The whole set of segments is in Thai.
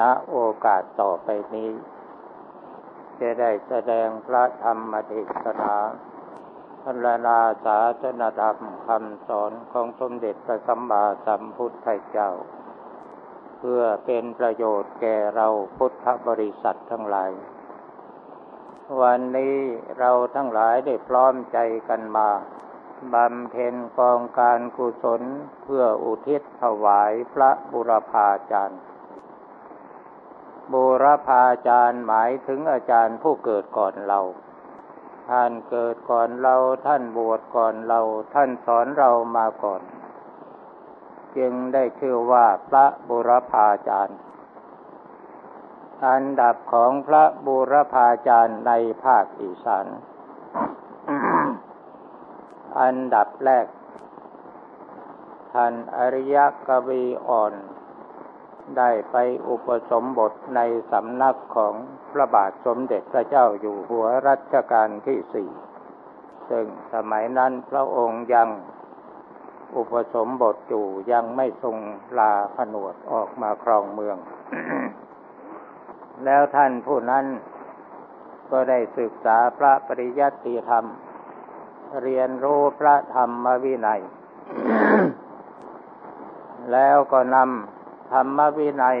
ณโอกาสต่อไปนี้ จะได้แสดงพระธรรมเทศนาพรรณนาสาธนธรรมคำสอนของสมเด็จพระสัมมาสัมพุทธเจ้า เพื่อเป็นประโยชน์แก่เราพุทธบริษัททั้งหลาย วันนี้เราทั้งหลายได้พร้อมใจกันมาบำเพ็ญกองการกุศลเพื่ออุทิศถวายพระบุรพาจารย์ บุรพาจารย์หมายถึงอาจารย์ผู้เกิดก่อนเรา ท่านเกิดก่อนเรา ท่านบวชก่อนเรา ท่านสอนเรามาก่อน จึงได้ชื่อว่าพระบุรพาจารย์ อันดับของพระบุรพาจารย์ในภาคอีสานอันดับแรก ท่านอริยกวีอ่อน ได้ไปอุปสมบทในสำนักของพระบาทสมเด็จพระเจ้าอยู่หัวรัชกาลที่สี่ ซึ่งสมัยนั้นพระองค์ยังอุปสมบทอยู่ยังไม่ทรงลาผนวดออกมาครองเมือง แล้วท่านผู้นั้นก็ได้ศึกษาพระปริยัติธรรม เรียนรู้พระธรรมวินัย แล้วก็นำ ธรรมวินัย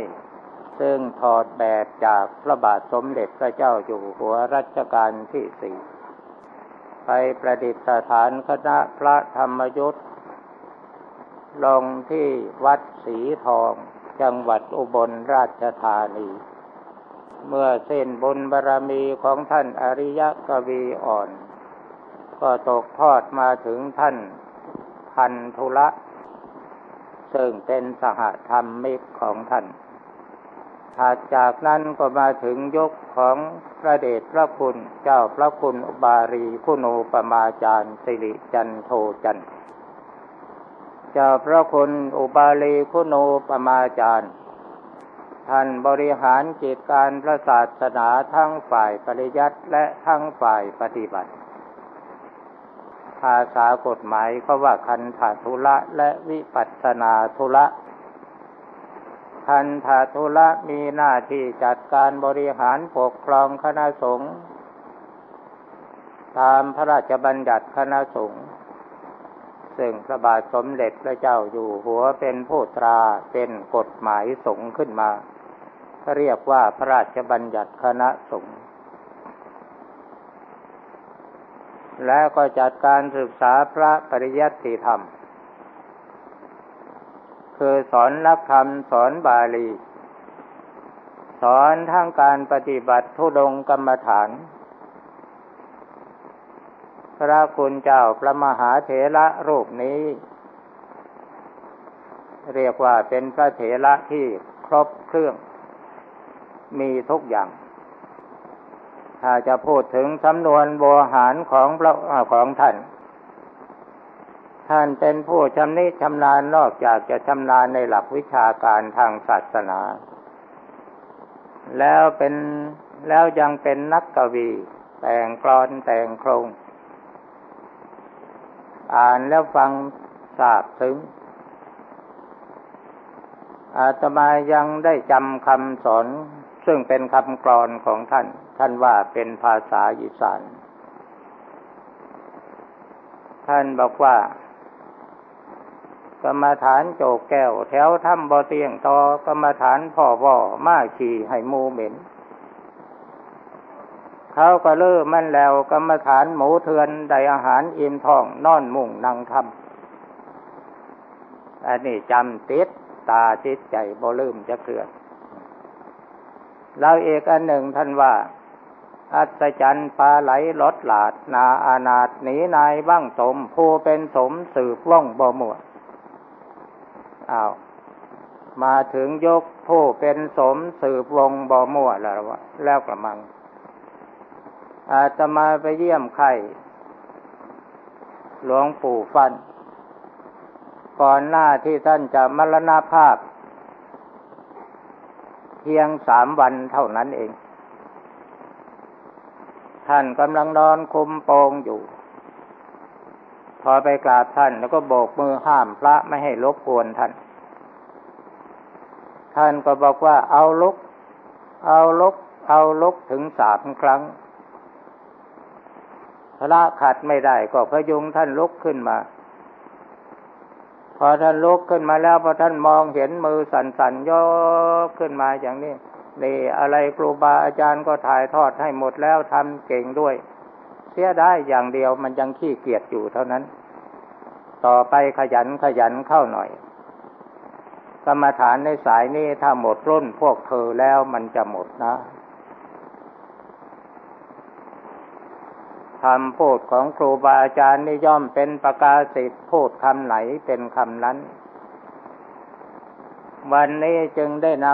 ซึ่งถอดแบบจากพระบาทสมเด็จพระเจ้าอยู่หัวรัชกาลที่สี่ไปประดิษฐานคณะพระธรรมยุทธ์ลงที่วัดสีทองจังหวัดอุบลราชธานี เมื่อเส้นบุญบารรมีของท่านอริยกวีอ่อน ก็ตกทอดมาถึงท่านพันธุละ ซึ่งเป็นสหธรรมิกของท่านถัดจากนั้นก็มาถึงยกของพระเดชพระคุณเจ้าพระคุณอุบารีคุณูปมาจารย์สิริจันโทจันเจ้าพระคุณอุบาลีคุณูปมาจารย์ ท่านบริหารจิตการพระศาสนาทั้งฝ่ายปริยัติและทั้งฝ่ายปฏิบัติ ภาษากฎหมายเขาว่าคันธาธุระและวิปัสนาธุระคันธาธุระมีหน้าที่จัดการบริหารปกครองคณะสงฆ์ตามพระราชบัญญัติคณะสงฆ์ซึ่งพระบาทสมเด็จพระเจ้าอยู่หัวเป็นผู้ตราเป็นกฎหมายสงฆ์ขึ้นมา เรียกว่าพระราชบัญญัติคณะสงฆ์ แล้วก็จัดการศึกษาพระปริยัติธรรม คือสอนนักธรรมสอนบาลี สอนทั้งการปฏิบัติทุดงกรรมฐาน พระคุณเจ้าพระมหาเถระรูปนี้ เรียกว่าเป็นพระเถระที่ครบเครื่อง มีทุกอย่าง ถ้าจะพูดถึงสำนวนโบหารของพระของท่าน ท่านเป็นผู้ชำนิชำนาญนอกจากจะชำนาญในหลักวิชาการทางศาสนา แล้วเป็นแล้วยังเป็นนักกวี แต่งกลอนแต่งโครง อ่านแล้วฟังทราบถึงอาตมายังได้จำคำสอน ซึ่งเป็นคำกรอนของท่าน ท่านว่าเป็นภาษาอีสานท่านบอกว่า กรรมฐานโจกแก้ว แถวถ้ำบ่อเตียงตอกรรมฐานพ่อว่อมาขี่ให้มูเหม็น เขาก็เลื่อมันแล้ว กรรมฐานหมูเถือนได้อาหารอิ่มท้องนอนมุ่งนั่งทำอันนี้จำติดตาติดใจบ่ลืมจะเกลือ แล้วอีกอันหนึ่งท่านว่า อัศจรรย์ปลาไหลลดหลาด นาอานาถหนีนายบ้างสมผู้เป็นสมสืบว่องบ่หมวดอ้าวมาถึงยกผู้เป็นสมสืบวงบ่มั่วแล้ววะแล้วกระมัง อาจจะมาไปเยี่ยมใครหลวงปู่ฟัน ก่อนหน้าที่ท่านจะมรณภาพ พียงสามวันเท่านั้นเอง ท่านกำลังนอนคุมโปงอยู่ พอไปกราบท่านแล้วก็โบกมือห้ามพระไม่ให้รบกวนท่าน ท่านก็บอกว่าเอาลุก เอาลุก เอาลุกถึงสามครั้งพระขัดไม่ได้ก็พยุงท่านลุกขึ้นมา อท่านลุกขึ้นมาแล้วพอท่านมองเห็นมือสันส่นๆยกขึ้นมาอย่างนี้นี่อะไรครูบาอาจารย์ก็ถ่ายทอดให้หมดแล้วทำเก่งด้วย เสียได้อย่างเดียวมันยังขี้เกียจอยู่เท่านั้น ต่อไปขยันขยันเข้าหน่อย กรรมฐานในสายนี้ถ้าหมดรุ่นพวกเธอแล้วมันจะหมดนะ คำพูดของครูบาอาจารย์นี่ย่อมเป็นประกาศสิทธิ์พูดคำไหนเป็นคำนั้น วันนี้จึงได้น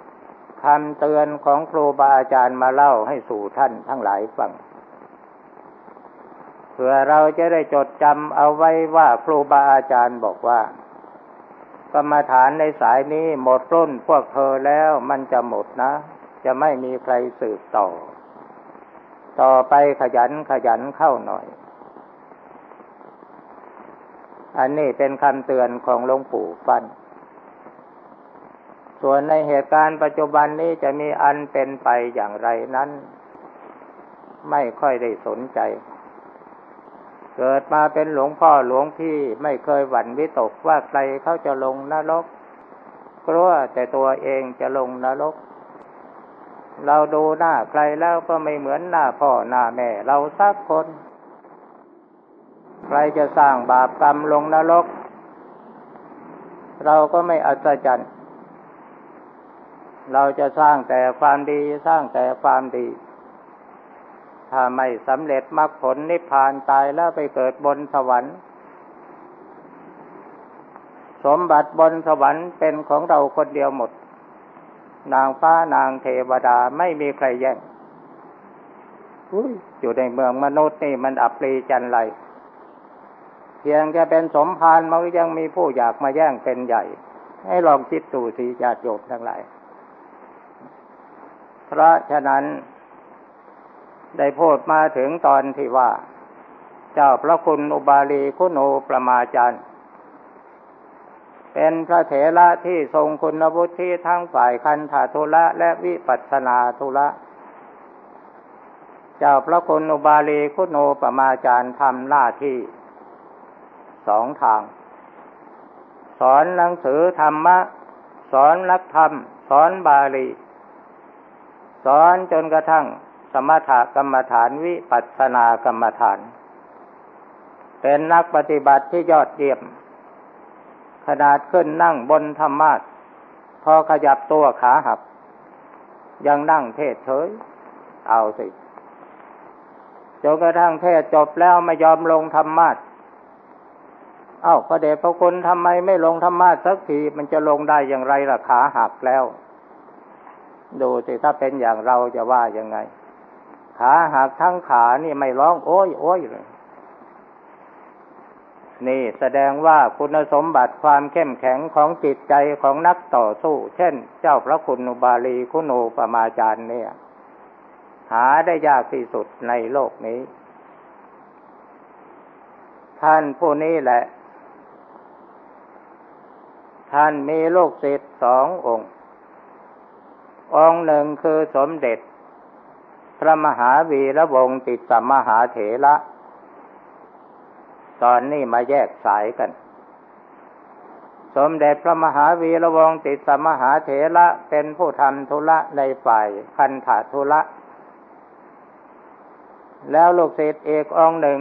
ำคำเตือนของครูบาอาจารย์มาเล่าให้สู่ท่านทั้งหลายฟังเพื่อเราจะได้จดจำเอาไว้ว่าครูบาอาจารย์บอกว่ากรรมฐานในสายนี้หมดรุ่นพวกเธอแล้วมันจะหมดนะ จะไม่มีใครสืบต่อ ต่อไปขยันขยันเข้าหน่อย อันนี้เป็นคำเตือนของหลวงปู่ฟัน ส่วนในเหตุการณ์ปัจจุบันนี้จะมีอันเป็นไปอย่างไรนั้น ไม่ค่อยได้สนใจ เกิดมาเป็นหลวงพ่อหลวงพี่ไม่เคยหวั่นวิตกว่าใครเขาจะลงนรกกลัวแต่ตัวเองจะลงนรก เราดูหน้าใครแล้วก็ไม่เหมือนหน้าพ่อหน้าแม่ เราสักคน ใครจะสร้างบาปกรรมลงนรก เราก็ไม่อัศจรรย์ เราจะสร้างแต่ความดีสร้างแต่ความดี ถ้าไม่สำเร็จมรรคผลนิพพานตายแล้วไปเกิดบนสวรรค์สมบัติบนสวรรค์เป็นของเราคนเดียวหมด นางฟ้านางเทวดาไม่มีใครแย่งอยู่ในเมืองมนุษย์นี่มันอับปรีจันไรเพียงแค่เป็นสมภารมันยังมีผู้อยากมาแย่งเป็นใหญ่ ให้ลองคิดดูสิญาติโยมทั้งหลาย เพราะฉะนั้นได้พูดมาถึงตอนที่ว่า เจ้าพระคุณอุบาลีคุณูประมาจารย์ เป็นพระเถระที่ทรงคุณวุฒิทั้งฝ่ายคันธาทุระและวิปัสนาทุระ เจ้าพระคุณอุบาลีคุณูปมาจารย์ทำหน้าที่สองทาง สอนหนังสือธรรมะ สอนนักธรรม สอนบาลี สอนจนกระทั่งสมถกรรมฐานวิปัสสนากรรมฐาน เป็นนักปฏิบัติที่ยอดเยี่ยม ขนาดขึ้นนั่งบนธรรมาทพอขยับตัวขาหัก ยังนั่งเทศเฉย เอาสิจนกระทั่งเทศจบแล้วไม่ยอมลงธรรมาทเอ้าพระเดชพระคุณทำไมไม่ลงธรรมาสักทีมันจะลงได้อย่างไรล่ะขาหักแล้ว ดูสิถ้าเป็นอย่างเราจะว่ายังไง ขาหักทั้งขานี่ไม่ร้องโอ้ยโอ้ยเลย นี่แสดงว่าคุณสมบัติความเข้มแข็งของจิตใจของนักต่อสู้ เช่น เจ้าพระคุณอุบาลีคุณูปมาจารย์เนี่ย หาได้ยากที่สุดในโลกนี้ ท่านผู้นี้แหละ ท่านมีลูกศิษย์สององค์ องค์หนึ่งคือสมเด็จ พระมหาวีระวงศ์ติดสัมมหาเถระ ตอนนี้มาแยกสายกัน สมเด็จพระมหาวีระวงศ์ติสมมหาเถระเป็นผู้ทำธุระในฝ่ายคันถาธุระ แล้วลูกศิษย์เอกองหนึ่ง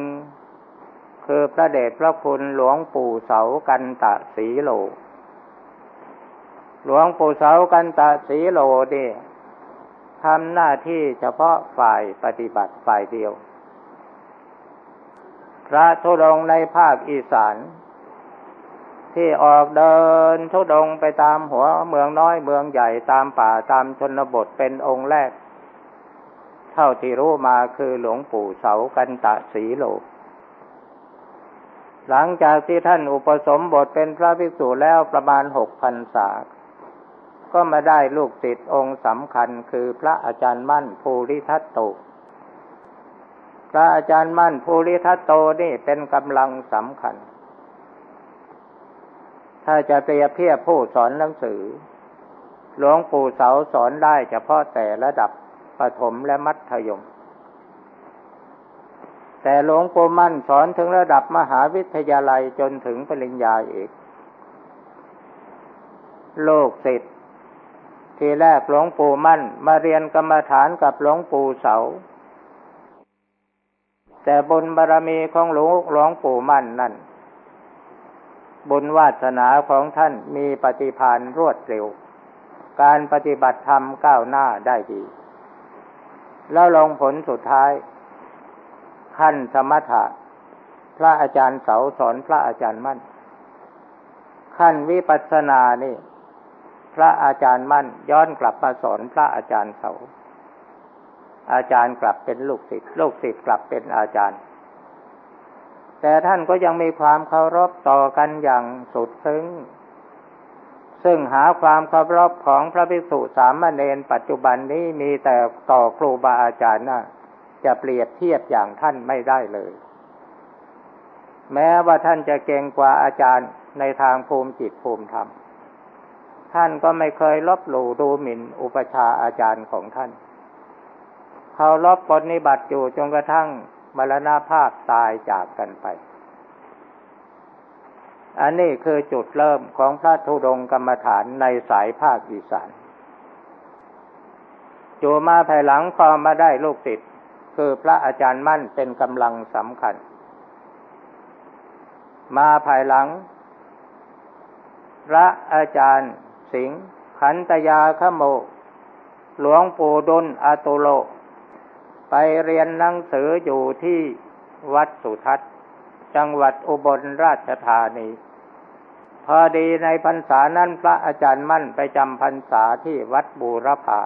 คือพระเดชพระคุณหลวงปู่เสากันตะสีโล หลวงปู่เสากันตะสีโลนี่ทำหน้าที่เฉพาะฝ่ายปฏิบัติฝ่ายเดียว พระทุดงในภาคอีสาน ที่ออกเดินทุดงไปตามหัวเมืองน้อยเมืองใหญ่ตามป่าตามชนบทเป็นองค์แรก เท่าที่รู้มาคือหลวงปู่เสากันตะสีโลหลังจากที่ท่านอุปสมบทเป็นพระภิกษุแล้วประมาณหกพันศาก็มาได้ลูกติดองค์สำคัญคือพระอาจารย์มั่นภูริทัตโต พระอาจารย์มั่นภูริทัตโตนี่เป็นกำลังสำคัญ ถ้าจะเปรียบเทียบผู้สอนหนังสือ หลวงปู่เสาสอนได้เฉพาะแต่ระดับประถมและมัธยม แต่หลวงปู่มั่นสอนถึงระดับมหาวิทยาลัยจนถึงปริญญาเอกโลกศิษย์ทีแรกหลวงปู่มั่น มาเรียนกรรมฐานกับหลวงปู่เสา แต่บุญบารรมีของหลวงหลวงปู่มั่นนั่น บุญวาสนาของท่านมีปฏิพานรวดเร็ว การปฏิบัติธรรมก้าวหน้าได้ดี แล้วลงผลสุดท้าย ขั้นสมถะ พระอาจารย์เสาสอนพระอาจารย์มั่น ขั้นวิปัสสนานี่ พระอาจารย์มั่นย้อนกลับมาสอนพระอาจารย์เขา อาจารย์กลับเป็นลูกศิษย์ลูกศิษย์กลับเป็นอาจารย์ แต่ท่านก็ยังมีความเคารพต่อกันอย่างสุดซึ้งซึ่งหาความเคารพของพระภิกษุสามเณรปัจจุบันนี้มีแต่ต่อครูบาอาจารย์นะจะเปรียบเทียบอย่างท่านไม่ได้เลย แม้ว่าท่านจะเก่งกว่าอาจารย์ในทางภูมิจิตภูมิธรรม ท่านก็ไม่เคยลบหลู่ดูหมิ่นอุปชาอาจารย์ของท่าน เขาลบปฏิบัติอยู่จนกระทั่งมรณาภาพตายจากกันไป อันนี้คือจุดเริ่มของพระธุดงกรรมฐานในสายภาคอีสานอยู่มาภายหลังพอมาได้ลูกติดคือพระอาจารย์มั่นเป็นกำลังสำคัญ มาภายหลัง พระอาจารย์สิงขันตยาขโม หลวงปู่ดุลอาตุโล ไปเรียนหนังสืออยู่ที่วัดสุทัศน์ จังหวัดอุบลราชธานี พอดีในพรรษานั้นพระอาจารย์มั่นไปจำพรรษาที่วัดบูรพา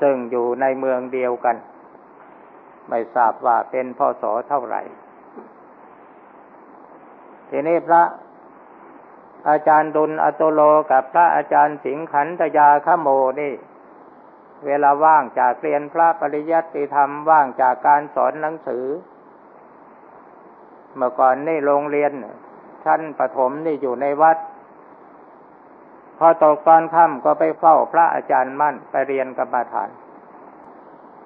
ซึ่งอยู่ในเมืองเดียวกัน ไม่ทราบว่าเป็นพ่อสอเท่าไหร่ ทีนี้พระอาจารย์ดุลอโตโลกับพระอาจารย์สิงขันตยาขโมนี่ เวลาว่างจากเรียนพระปริยัติธรรมว่างจากการสอนหนังสือ เมื่อก่อนนี่โรงเรียนชั้นประถมนี่อยู่ในวัด พอตกตอนค่ำก็ไปเฝ้าพระอาจารย์มั่นไปเรียนกรรมฐาน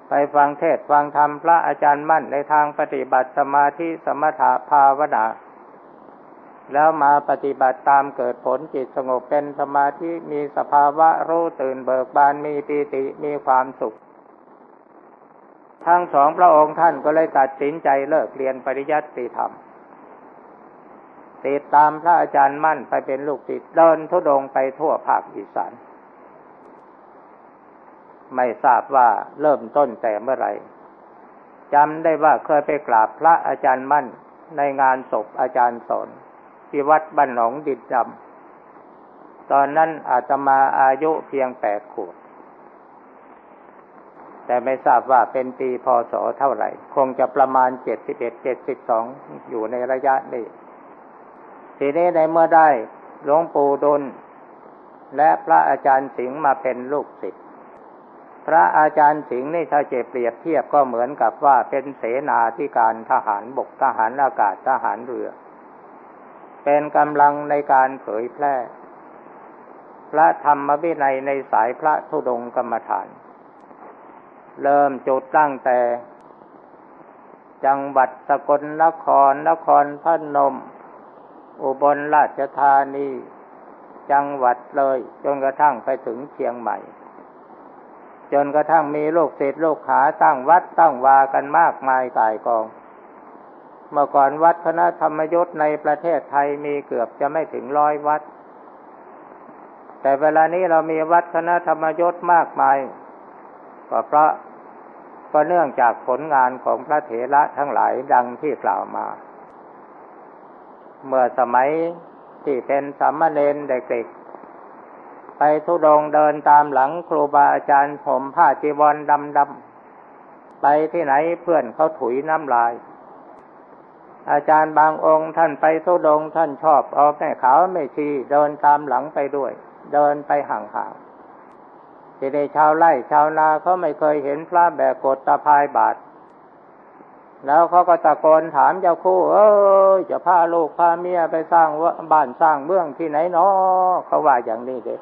ไปฟังเทศฟังธรรมพระอาจารย์มั่นในทางปฏิบัติสมาธิสมถะภาวนา แล้วมาปฏิบัติตามเกิดผลจิตสงบเป็นสมาธิมีสภาวะรู้ตื่นเบิกบานมีปีติมีความสุข ทั้งสองพระองค์ท่านก็เลยตัดสินใจเลิกเรียนปริยัติธรรมติดตามพระอาจารย์มั่นไปเป็นลูกศิษย์เดินทุดงไปทั่วภาคอีสานไม่ทราบว่าเริ่มต้นแต่เมื่อไหร่จำได้ว่าเคยไปกราบพระอาจารย์มั่นในงานศพอาจารย์สอน ที่วัดบ้านหนองดินดำตอนนั้นอาตมาอายุเพียงแปดขวบแต่ไม่ทราบว่าเป็นปีพศเท่าไหร่ คงจะประมาณเจ็ดสิบเอ็ดเจ็ดสิบสองอยู่ในระยะนี้ทีนี้ในเมื่อได้หลวงปู่ดุล และพระอาจารย์สิงห์มาเป็นลูกศิษย์พระอาจารย์สิงห์นี่ถ้าเจเปรียบเทียบก็เหมือนกับว่าเป็นเสนาธิการทหารบกทหารอากาศทหารเรือ เป็นกำลังในการเผยแพร่ พระธรรมวินัยในสายพระธุดงกรรมฐาน เริ่มจุดตั้งแต่ จังหวัดสกลนครนครพนม อุบลราชธานี จังหวัดเลยจนกระทั่งไปถึงเชียงใหม่ จนกระทั่งมีโลูกศิษย์ลูกหาตั้งวัดตั้งวากันมากมายกายกอง เมื่อก่อนวัดคณะธรรมยุทธ์ในประเทศไทยมีเกือบจะไม่ถึงร้อยวัด แต่เวลานี้เรามีวัดคณะธรรมยุทธ์มากมายก็เพราะก็เนื่องจากผลงานของพระเถระทั้งหลายดังที่กล่าวมา เมื่อสมัยที่เป็นสามเณรเด็กๆ ไปทุดงเดินตามหลังครูบาอาจารย์ผมผ้าจีวรดำๆไปที่ไหนเพื่อนเขาถุยน้ำลาย อาจารย์บางองค์ท่านไปทุดงท่านชอบเอาแม่ขาวไม่ชีเดินตามหลังไปด้วย เดินไปห่างๆทีนี้ชาวไร่ชาวนาเขาไม่เคยเห็นพระแบกกดตะพายบาท แล้วเขาก็ตะโกนถามเจ้าคู่ เออจะพาลูกพาเมียไปสร้างบ้านสร้างเมืองที่ไหนเนาะเขาว่าอย่างนี้เด็ก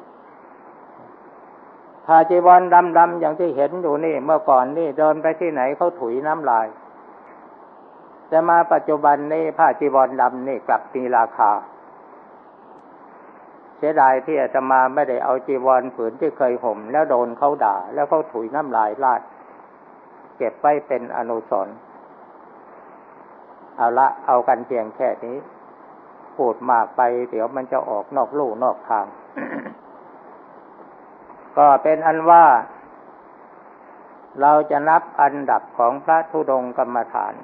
ผ้าจีวรดำๆอย่างที่เห็นอยู่นี่ เมื่อก่อนนี่เดินไปที่ไหนเขาถุยน้ำลาย แต่มาปัจจุบันนี่ผ้าจีวรดำนี่กลับมีราคา เสียดายที่อาตมาไม่ได้เอาจีวรผืนที่เคยห่ม แล้วโดนเขาด่า แล้วเขาถุยน้ำลายลาด เก็บไว้เป็นอนุสรณ์เอาละเอากันเพียงแค่นี้ พูดมากไป เดี๋ยวมันจะออกนอกลู่นอกทาง ก็เป็นอันว่า เราจะนับอันดับของพระธุดงกรรมฐาน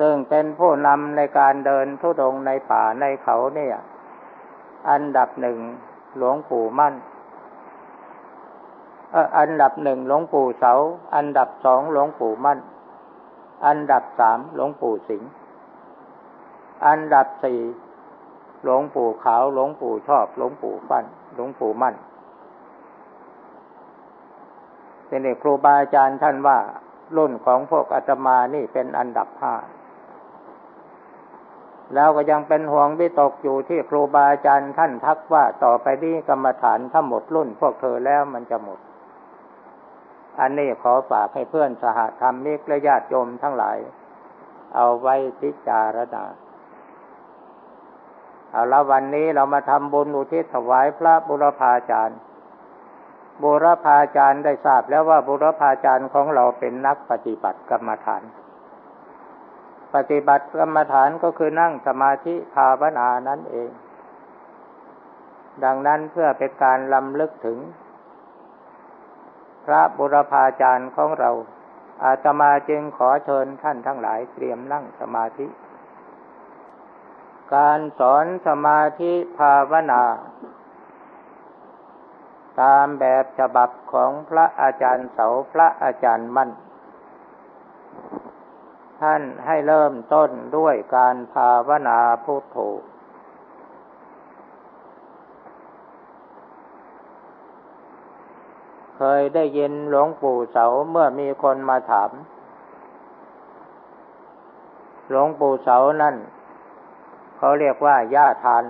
ซึ่งเป็นผู้นำในการเดินธุดงในป่าในเขาเนี่ย อันดับหนึ่งหลวงปู่มั่นอันดับหนึ่งหลวงปู่เสา อันดับสองหลวงปู่มั่น อันดับสามหลวงปู่สิงห์อันดับสี่หลวงปู่ขาวหลวงปู่ชอบหลวงปู่ฟั่นหลวงปู่มั่นเป็นเอกครูบาอาจารย์ท่านว่ารุ่นของพวกอาตมานี่เป็นอันดับห้า แล้วก็ยังเป็นห่วงวิตกอยู่ที่ครูบาอาจารย์ท่านทักว่าต่อไปนี้กรรมฐานถ้าหมดรุ่นพวกเธอแล้วมันจะหมด อันนี้ขอฝากให้เพื่อนสหธรรมิกและญาติโยมทั้งหลาย เอาไว้พิจารณาเอาละวันนี้เรามาทำบุญอุทิศถวายพระบุรพาจารย์ บุรพาจารย์ได้ทราบแล้วว่าบุรพาจารย์ของเราเป็นนักปฏิบัติกรรมฐาน ปฏิบัติกรรมฐานก็คือนั่งสมาธิภาวนานั่นเอง ดังนั้นเพื่อเป็นการลำลึกถึง พระบุรพาจารย์ของเรา อาตมาจึงขอเชิญท่านทั้งหลายเตรียมนั่งสมาธิ การสอนสมาธิภาวนา ตามแบบฉบับของพระอาจารย์เสาพระอาจารย์มั่น ท่านให้เริ่มต้นด้วยการภาวนาพุทโธเคยได้ยินหลวงปู่เสาเมื่อมีคนมาถาม หลวงปู่เสานั่น เขาเรียกว่าย่าทาน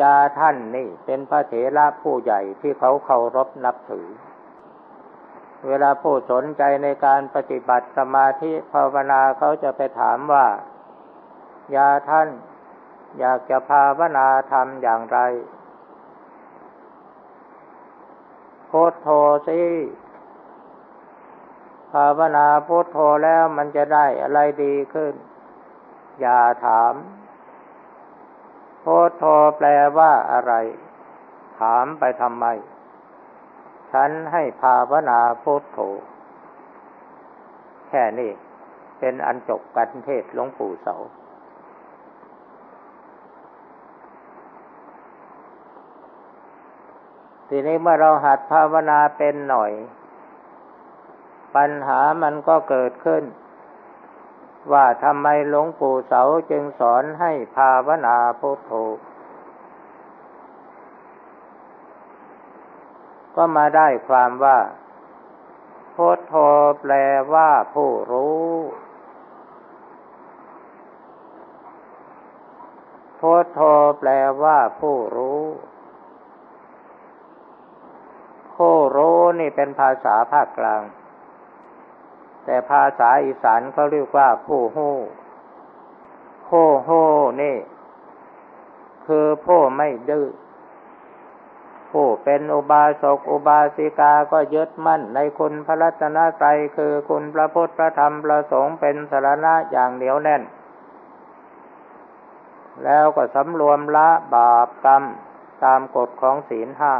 ยาท่านนี่เป็นพระเถระผู้ใหญ่ที่เขาเคารพนับถือ เวลาผู้สนใจในการปฏิบัติสมาธิภาวนาเขาจะไปถามว่า ยาท่านอยากจะภาวนาทำอย่างไรพุทโธสิภาวนาพุทโธแล้วมันจะได้อะไรดีขึ้น อย่าถามพุทโธแปลว่าอะไร ถามไปทำไม ฉันให้ภาวนาพุทโธแค่นี้เป็นอันจบกันเทศหลวงปู่เสา ทีนี้เมื่อเราหัดภาวนาเป็นหน่อย ปัญหามันก็เกิดขึ้น ว่าทำไมหลวงปู่เสาจึงสอนให้ภาวนาพุทโธ ก็มาได้ความว่าโพุทแปลว่าผู้รู้ โพุทแปลว่าผู้รู้ผู้รู้นี่เป็นภาษาภาคกลาง แต่ภาษาอีสานเขาเรียกว่าผู้หู้ผู้หู้นี่ คือผู้ไม่ดื้อ ผู้เป็นอุบาสกอุบาสิกาก็ยึดมั่นในคุณพระรัตนตรัยคือคุณพระพุทธพระธรรมพระสงฆ์เป็นสารณะอย่างเหนียวแน่น แล้วก็สำรวมละบาปกรรมตามกฎของศีลห้า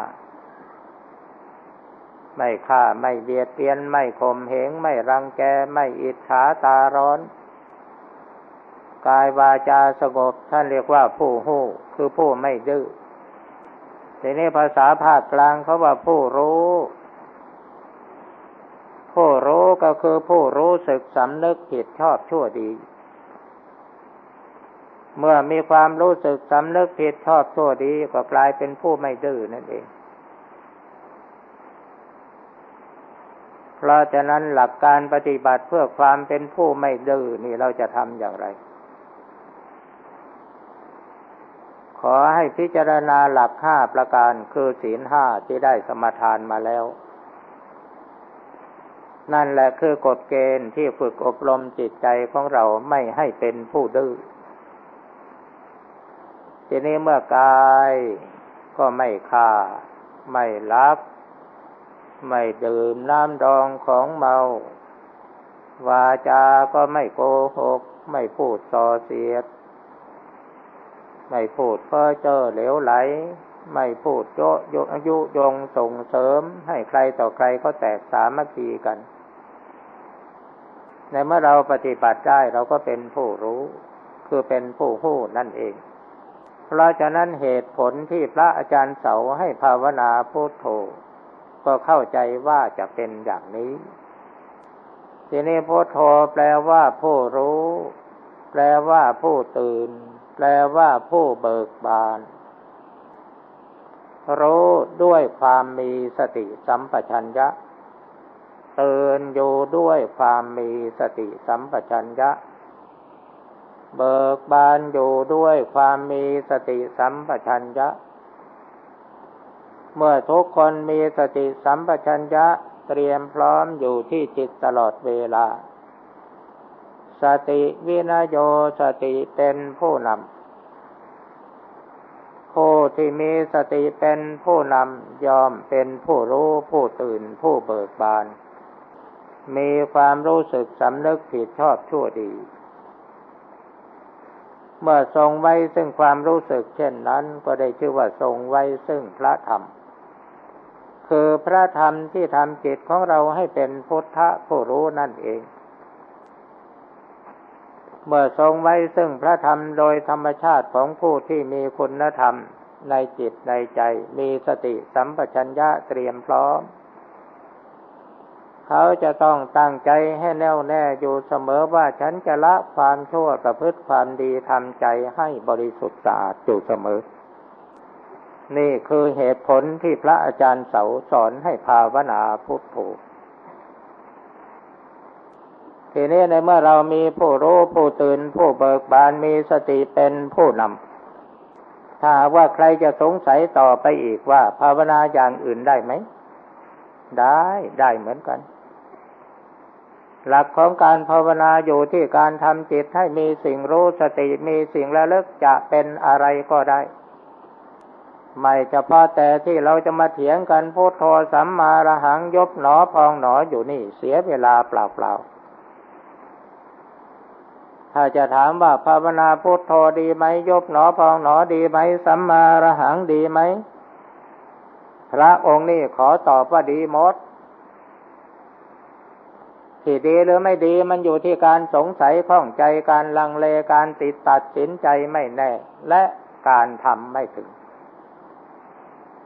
ไม่ฆ่าไม่เบียดเบียนไม่ข่มเหงไม่รังแกไม่อิจฉาตาร้อน กายวาจาสงบท่านเรียกว่าผู้หู้คือผู้ไม่ดื้อ ทีนี้ภาษาภาคกลางเขาว่าผู้รู้ ผู้รู้ก็คือผู้รู้สึกสำนึกผิดชอบชั่วดี เมื่อมีความรู้สึกสำนึกผิดชอบชั่วดีก็กลายเป็นผู้ไม่ดื้อนั่นเอง เพราะฉะนั้นหลักการปฏิบัติเพื่อความเป็นผู้ไม่ดื้อนี่เราจะทำอย่างไร ขอให้พิจารณาหลักห้าประการคือศีลห้าที่ได้สมทานมาแล้ว นั่นแหละคือกฎเกณฑ์ที่ฝึกอบรมจิตใจของเราไม่ให้เป็นผู้ดื้อทีนี้เมื่อกายก็ไม่ฆ่า ไม่ลัก ไม่ดื่มน้ำดองของเมา วาจาก็ไม่โกหก ไม่พูดส่อเสียด ไม่พูดเพ้อเจ้อเหลวไหล ไม่พูดโยโยยุยงส่งเสริม ให้ใครต่อใครก็แตกสามัคคีกัน ในเมื่อเราปฏิบัติได้เราก็เป็นผู้รู้ คือเป็นผู้หู้นั่นเอง เพราะฉะนั้นเหตุผลที่พระอาจารย์เสาให้ภาวนาพุทโธก็เข้าใจว่าจะเป็นอย่างนี้ทีนี้พุทโธแปลว่าผู้รู้ แปลว่าผู้ตื่น แปลว่าผู้เบิกบาน รู้ด้วยความมีสติสัมปชัญญะเตื่นอยู่ด้วยความมีสติสัมปชัญญะ เบิกบานอยู่ด้วยความมีสติสัมปชัญญะ เมื่อทุกคนมีสติสัมปชัญญะเตรียมพร้อมอยู่ที่จิตตลอดเวลา สติวินโยสติเป็นผู้นำผู้ที่มีสติเป็นผู้นำยอมเป็นผู้รู้ผู้ตื่นผู้เบิกบาน มีความรู้สึกสำนึกผิดชอบชั่วดี เมื่อทรงไว้ซึ่งความรู้สึกเช่นนั้นก็ได้ชื่อว่าทรงไว้ซึ่งพระธรรมคือพระธรรมที่ทำจิตของเราให้เป็นพุทธะผู้รู้นั่นเอง เมื่อทรงไว้ซึ่งพระธรรมโดยธรรมชาติของผู้ที่มีคุณธรรมในจิตในใจ มีสติสัมปชัญญะเตรียมพร้อม เขาจะต้องตั้งใจให้แน่วแน่อยู่เสมอว่าฉันจะละความชั่วประพฤติความดีทำใจให้บริสุทธิ์สะอาดอยู่เสมอ นี่คือเหตุผลที่พระอาจารย์เสาสอนให้ภาวนาพุทโธ ทีนี้ในเมื่อเรามีผู้รู้ผู้ตื่นผู้เบิกบานมีสติเป็นผู้นำถ้าว่าใครจะสงสัยต่อไปอีกว่า ภาวนาอย่างอื่นได้ไหม ได้ได้เหมือนกัน หลักของการภาวนาอยู่ที่การทำจิตให้มีสิ่งรู้สติมีสิ่งระลึกจะเป็นอะไรก็ได้ไม่เฉพาะแต่ที่เราจะมาเถียงกันพุทโธสัมมาระหังยบหนอพองหนออยู่นี่เสียเวลาเปล่าๆ ถ้าจะถามว่าภาวนาพุทโธดีไหมยบหนอพองหนอดีไหมสัมมาระหังดีไหมพระองค์นี่ขอตอบว่าดีหมดที่ดีหรือไม่ดีมันอยู่ที่การสงสัยข้องใจการลังเลการติดตัดสินใจไม่แน่ และการทำไม่ถึง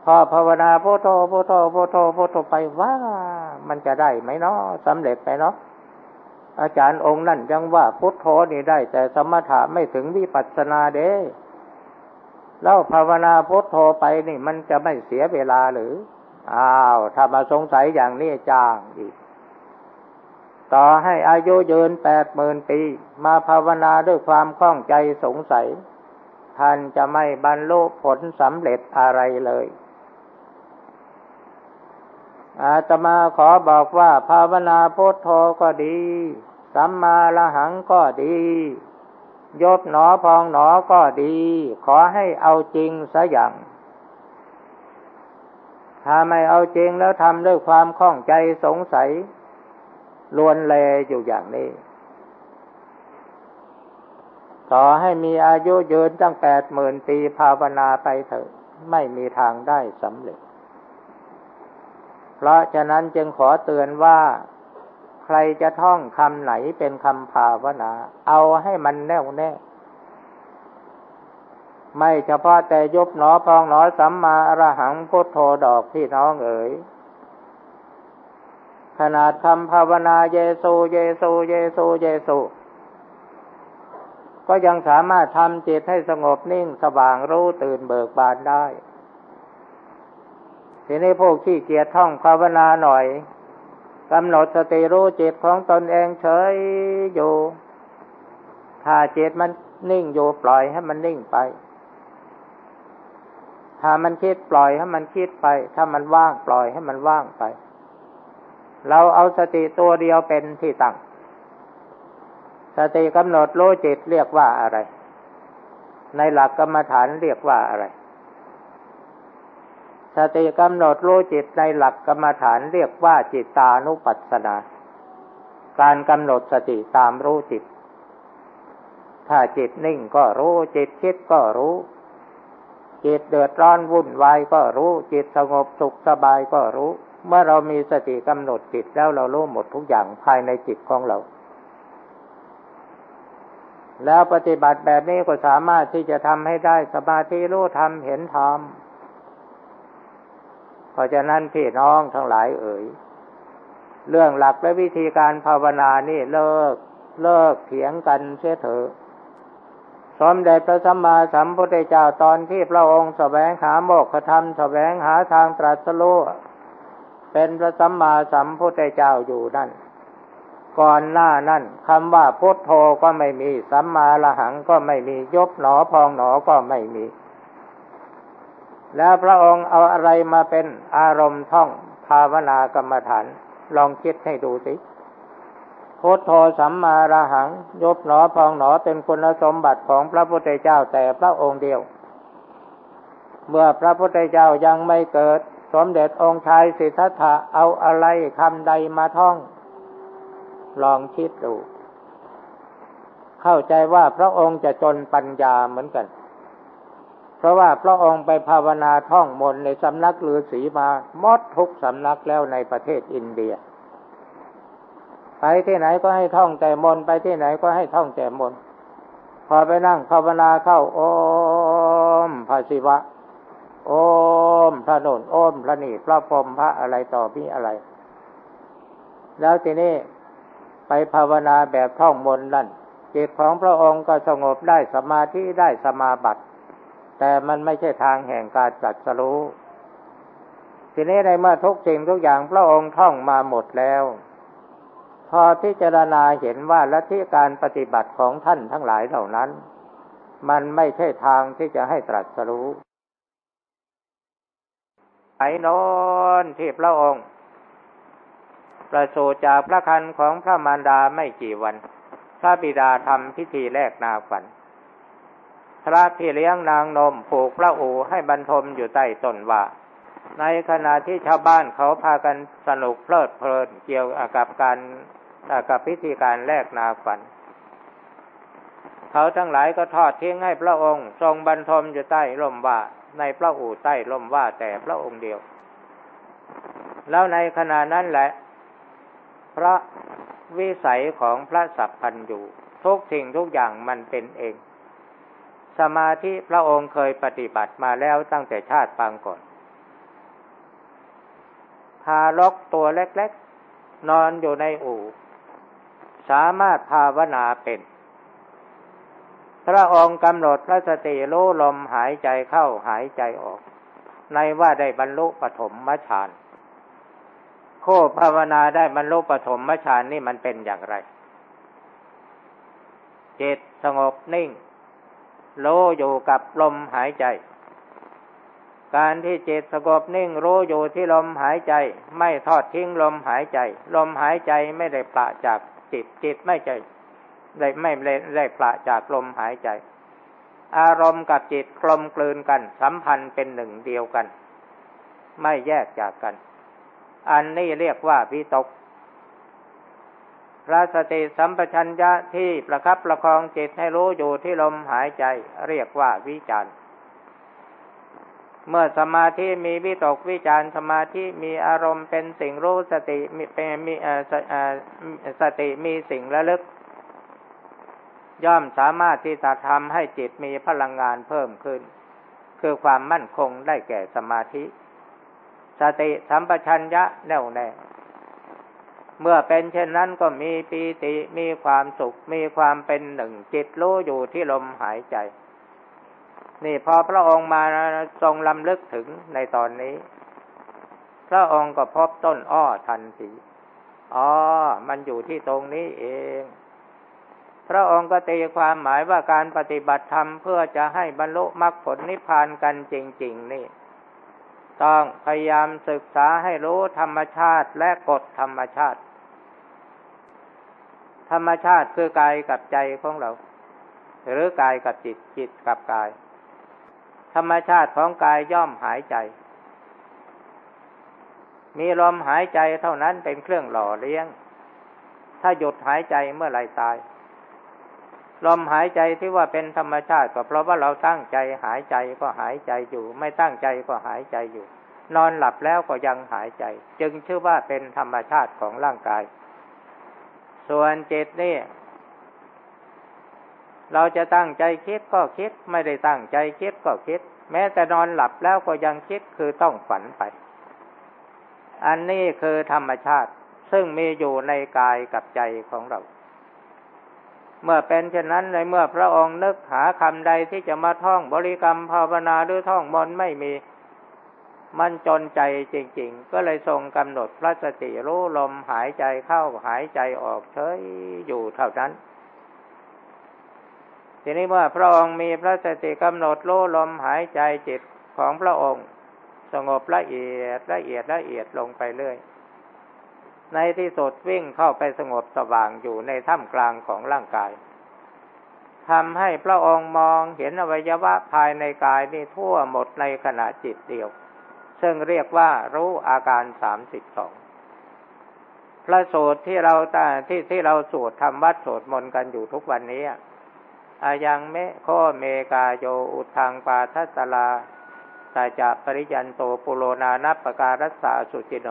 พอภาวนาพุทโธพุทโธพุทโธพุทโธไปว่า มันจะได้ไหมเนาะสำเร็จไหมเนาะ อาจารย์องค์นั่นยังว่าพุทโธนี่ได้ แต่สมถะไม่ถึงวิปัสสนาเด้แล้วภาวนาพุทโธไปนี่ มันจะไม่เสียเวลาหรือ อ้าว ถ้ามาสงสัยอย่างนี้จ้างอีก ต่อให้อายุยืนแปดหมื่นปี มาภาวนาด้วยความคล่องใจสงสัย ท่านจะไม่บรรลุผลสำเร็จอะไรเลย อาตมาขอบอกว่าภาวนาพุทโธก็ดี สัมมาละหังก็ดี ยบหนอพองหนอก็ดี ขอให้เอาจริงซะอย่าง ถ้าไม่เอาจริงแล้วทำด้วยความคล่องใจสงสัยลวนเลอยู่อย่างนี้ ต่อให้มีอายุยืนตั้งแปดหมื่นปีภาวนาไปเถอะ ไม่มีทางได้สำเร็จ ราะฉะนั้นจึงขอเตือนว่าใครจะท่องคำไหนเป็นคำภาวนา เอาให้มันแน่วแน่ ไม่เฉพาะแต่ยบหนอพองหนอสัมมาอรหังพุทโธดอกพี่น้องเอ๋ยขนาดคำภาวนาเยซูเยซูเยซูเยซูก็ยังสามารถทำจิตให้สงบนิ่งสว่างรู้ตื่นเบิกบานได้ ทีนี้พวกที่เกียรท่องภาวนาหน่อยกำหนดสติรู้จิตของตนเองเฉยอยู่ ถ้าจิตมันนิ่งอยู่ปล่อยให้มันนิ่งไป ถ้ามันคิดปล่อยให้มันคิดไป ถ้ามันว่างปล่อยให้มันว่างไป เราเอาสติตัวเดียวเป็นที่ตั้ง สติกำหนดรู้จิตเรียกว่าอะไร ในหลักกรรมฐานเรียกว่าอะไร สติกำหนดรู้จิตในหลักกรรมฐานเรียกว่าจิตตานุปัสสนา การกำหนดสติตามรู้จิต ถ้าจิตนิ่งก็รู้จิตคิดก็รู้ จิตเดือดร้อนวุ่นวายก็รู้ จิตสงบสุขสบายก็รู้ เมื่อเรามีสติกำหนดจิตแล้วเรารู้หมดทุกอย่างภายในจิตของเรา แล้วปฏิบัติแบบนี้ก็สามารถที่จะทำให้ได้สมาธิรู้ธรรมเห็นธรรม เพราะฉะนั้นพี่น้องทั้งหลายเอ่ยเรื่องหลักและวิธีการภาวนานี่เลิกเลิกเถียงกันเสียเถอะสมเด็จพระสัมมาสัมพุทธเจ้าตอนที่พระองค์แสวงหาโมกขธรรมแสวงหาทางตรัสรู้เป็นพระสัมมาสัมพุทธเจ้าอยู่นั่น ก่อนหน้านั่นคำว่าพุทโธก็ไม่มี สัมมาละหังก็ไม่มียบหนอพองหนอก็ไม่มี แล้วพระองค์เอาอะไรมาเป็นอารมณ์ท่องภาวนากรรมฐาน ลองคิดให้ดูสิพุทโธสัมมาระหัง ยบหนอพองหนอเป็นคุณสมบัติของพระพุทธเจ้าแต่พระองค์เดียว เมื่อพระพุทธเจ้ายังไม่เกิด สมเด็จองค์ชายสิทธัตถะเอาอะไรคำใดมาท่อง ลองคิดดู เข้าใจว่าพระองค์จะจนปัญญาเหมือนกัน ราะว่าพระองค์ไปภาวนาท่องมนในสำนักฤาษีมามดทุกสำนักแล้วในประเทศอินเดีย ไปที่ไหนก็ให้ท่องแต่มนไปที่ไหนก็ให้ท่องแต่มน พอไปนั่งภาวนาเข้า โอมพระศิวะ โอมพระนนโอมพระนีพระพรมพระอะไรต่อพี่อะไร แล้วทีนี้ไปภาวนาแบบท่องมนนั่นจิตของพระองค์ก็สงบได้สมาธิได้สมาบัติ แต่มันไม่ใช่ทางแห่งการจัดสรู้ ทีนี้ในเมื่อทุกสิ่งทุกอย่างพระองค์ท่องมาหมดแล้ว พอพิจารณาเห็นว่าลัทธิการปฏิบัติของท่านทั้งหลายเหล่านั้น มันไม่ใช่ทางที่จะให้ตรัสรู้ไอ้นอนที่พระองค์ ประสูติจากพระคันของพระมารดาไม่กี่วัน พระบิดาทำพิธีแลกนาฝัน พระที่เลี้ยงนางนมผูกพระอูให้บรรทมอยู่ใต้ต้นว่า ในขณะที่ชาวบ้านเขาพากันสนุกเพลิดเพลินเกี่ยวกับการกับพิธีการแลกนาฝันเขาทั้งหลายก็ทอดทิ้งให้พระองค์ทรงบรรทมอยู่ใต้ร่มว่า ในพระอู่ใต้ร่มว่าแต่พระองค์เดียว แล้วในขณะนั้นแหละ พระวิสัยของพระสัพพันอยู่ ทุกสิ่งทุกอย่างมันเป็นเอง สมาธิพระองค์เคยปฏิบัติมาแล้วตั้งแต่ชาติปางก่อน พาลกตัวเล็กๆ นอนอยู่ในอู่ สามารถภาวนาเป็น พระองค์กำหนดพระสติรู้ลมหายใจเข้าหายใจออก ในว่าได้บรรลุปฐมมฌานโคภาวนาได้บรรลุปฐมมฌานนี่มันเป็นอย่างไร จิตสงบนิ่ง โลอยู่กับลมหายใจ การที่จิตสงบนิ่งรู้อยู่ที่ลมหายใจ ไม่ทอดทิ้งลมหายใจ ลมหายใจไม่ได้ปละจากจิตจิตไม่ใจได้ไม่ได้ปละจากลมหายใจ อารมณ์กับจิตกลมกลืนกัน สัมพันธ์เป็นหนึ่งเดียวกัน ไม่แยกจากกัน อันนี้เรียกว่าวิตก พระสติสัมปชัญญะที่ประคับประคองจิตให้รู้อยู่ที่ลมหายใจเรียกว่าวิจารเมื่อสมาธิมีวิตกวิจารสมาธิมีอารมณ์เป็นสิ่งรู้สติมีเป็นมีสติมีสิ่งระลึก ย่อมสามารถที่จะทำให้จิตมีพลังงานเพิ่มขึ้น คือความมั่นคงได้แก่สมาธิ สติสัมปชัญญะแน่วแน่ เมื่อเป็นเช่นนั้นก็มีปีติมีความสุข มีความเป็นหนึ่งจิตรู้อยู่ที่ลมหายใจ นี่พอพระองค์มาทรงลำลึกถึงในตอนนี้ พระองค์ก็พบต้นอ้อทันทีอ๋อ มันอยู่ที่ตรงนี้เอง พระองค์ก็ตีความหมายว่าการปฏิบัติธรรมเพื่อจะให้บรรลุมรรคผลนิพพานกันจริง ๆ นี่ ต้องพยายามศึกษาให้รู้ธรรมชาติและกฎธรรมชาติ ธรรมชาติคือกายกับใจของเรา หรือกายกับจิตจิตกับกาย ธรรมชาติของกายย่อมหายใจ มีลมหายใจเท่านั้นเป็นเครื่องหล่อเลี้ยง ถ้าหยุดหายใจเมื่อไรตาย ลมหายใจที่ว่าเป็นธรรมชาติก็เพราะว่าเราตั้งใจหายใจก็หายใจอยู่ ไม่ตั้งใจก็หายใจอยู่ นอนหลับแล้วก็ยังหายใจ จึงชื่อว่าเป็นธรรมชาติของร่างกาย ส่วนจิตนี่เราจะตั้งใจคิดก็คิด ไม่ได้ตั้งใจคิดก็คิด แม้แต่นอนหลับแล้วก็ยังคิดคือต้องฝันไป อันนี้คือธรรมชาติซึ่งมีอยู่ในกายกับใจของเรา เมื่อเป็นเช่นนั้นในเมื่อพระองค์นึกหาคำใดที่จะมาท่องบริกรรมภาวนาหรือท่องมนไม่มี มันจนใจจริง ๆ ก็เลยทรงกำหนดพระสติรู้ลมหายใจเข้าหายใจออกเฉยอยู่เท่านั้นทีนี้เมื่อพระองค์มีพระสติกำหนดรู้ลมหายใจจิตของพระองค์ สงบละเอียดละเอียดละเอียดลงไปเรื่อย ในที่สุดวิ่งเข้าไปสงบสว่างอยู่ในถ้ำกลางของร่างกายทำให้พระองค์มองเห็นอวัยวะภายในกายนี่ทั่วหมดในขณะจิตเดียว ซึ่งเรียกว่ารู้อาการสามสิบสองพระสูตรที่เราที่ที่เราสวดทำวัดสวดมนต์กันอยู่ทุกวันนี้อายังเมโคเมกาโยอุทังปาทัสลาตาจะปริยันโตปุโรนานัปการัสสาสุจิโน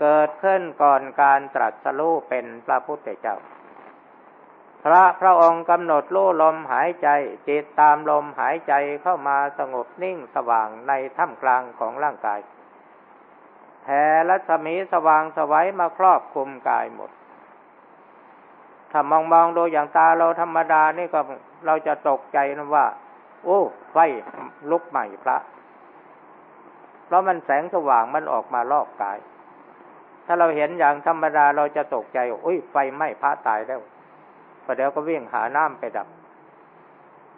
เกิดขึ้นก่อนการตรัสรู้เป็นพระพุทธเจ้า พระพระองค์กำหนดรู้ลมหายใจ จิตตามลมหายใจเข้ามาสงบนิ่งสว่างในท่ามกลางของร่างกายแผ่รัศมีสว่างสวัยมาครอบคลุมกายหมด ถ้ามองมองดูอย่างตาเราธรรมดานี่ก็เราจะตกใจนะว่า โอ้ ไฟลุกใหม่พระ เพราะมันแสงสว่างมันออกมารอบกาย ถ้าเราเห็นอย่างธรรมดาเราจะตกใจอุ้ยไฟไหม้พระตายแล้วประเดี๋ยวก็วิ่งหาน้ำไปดับ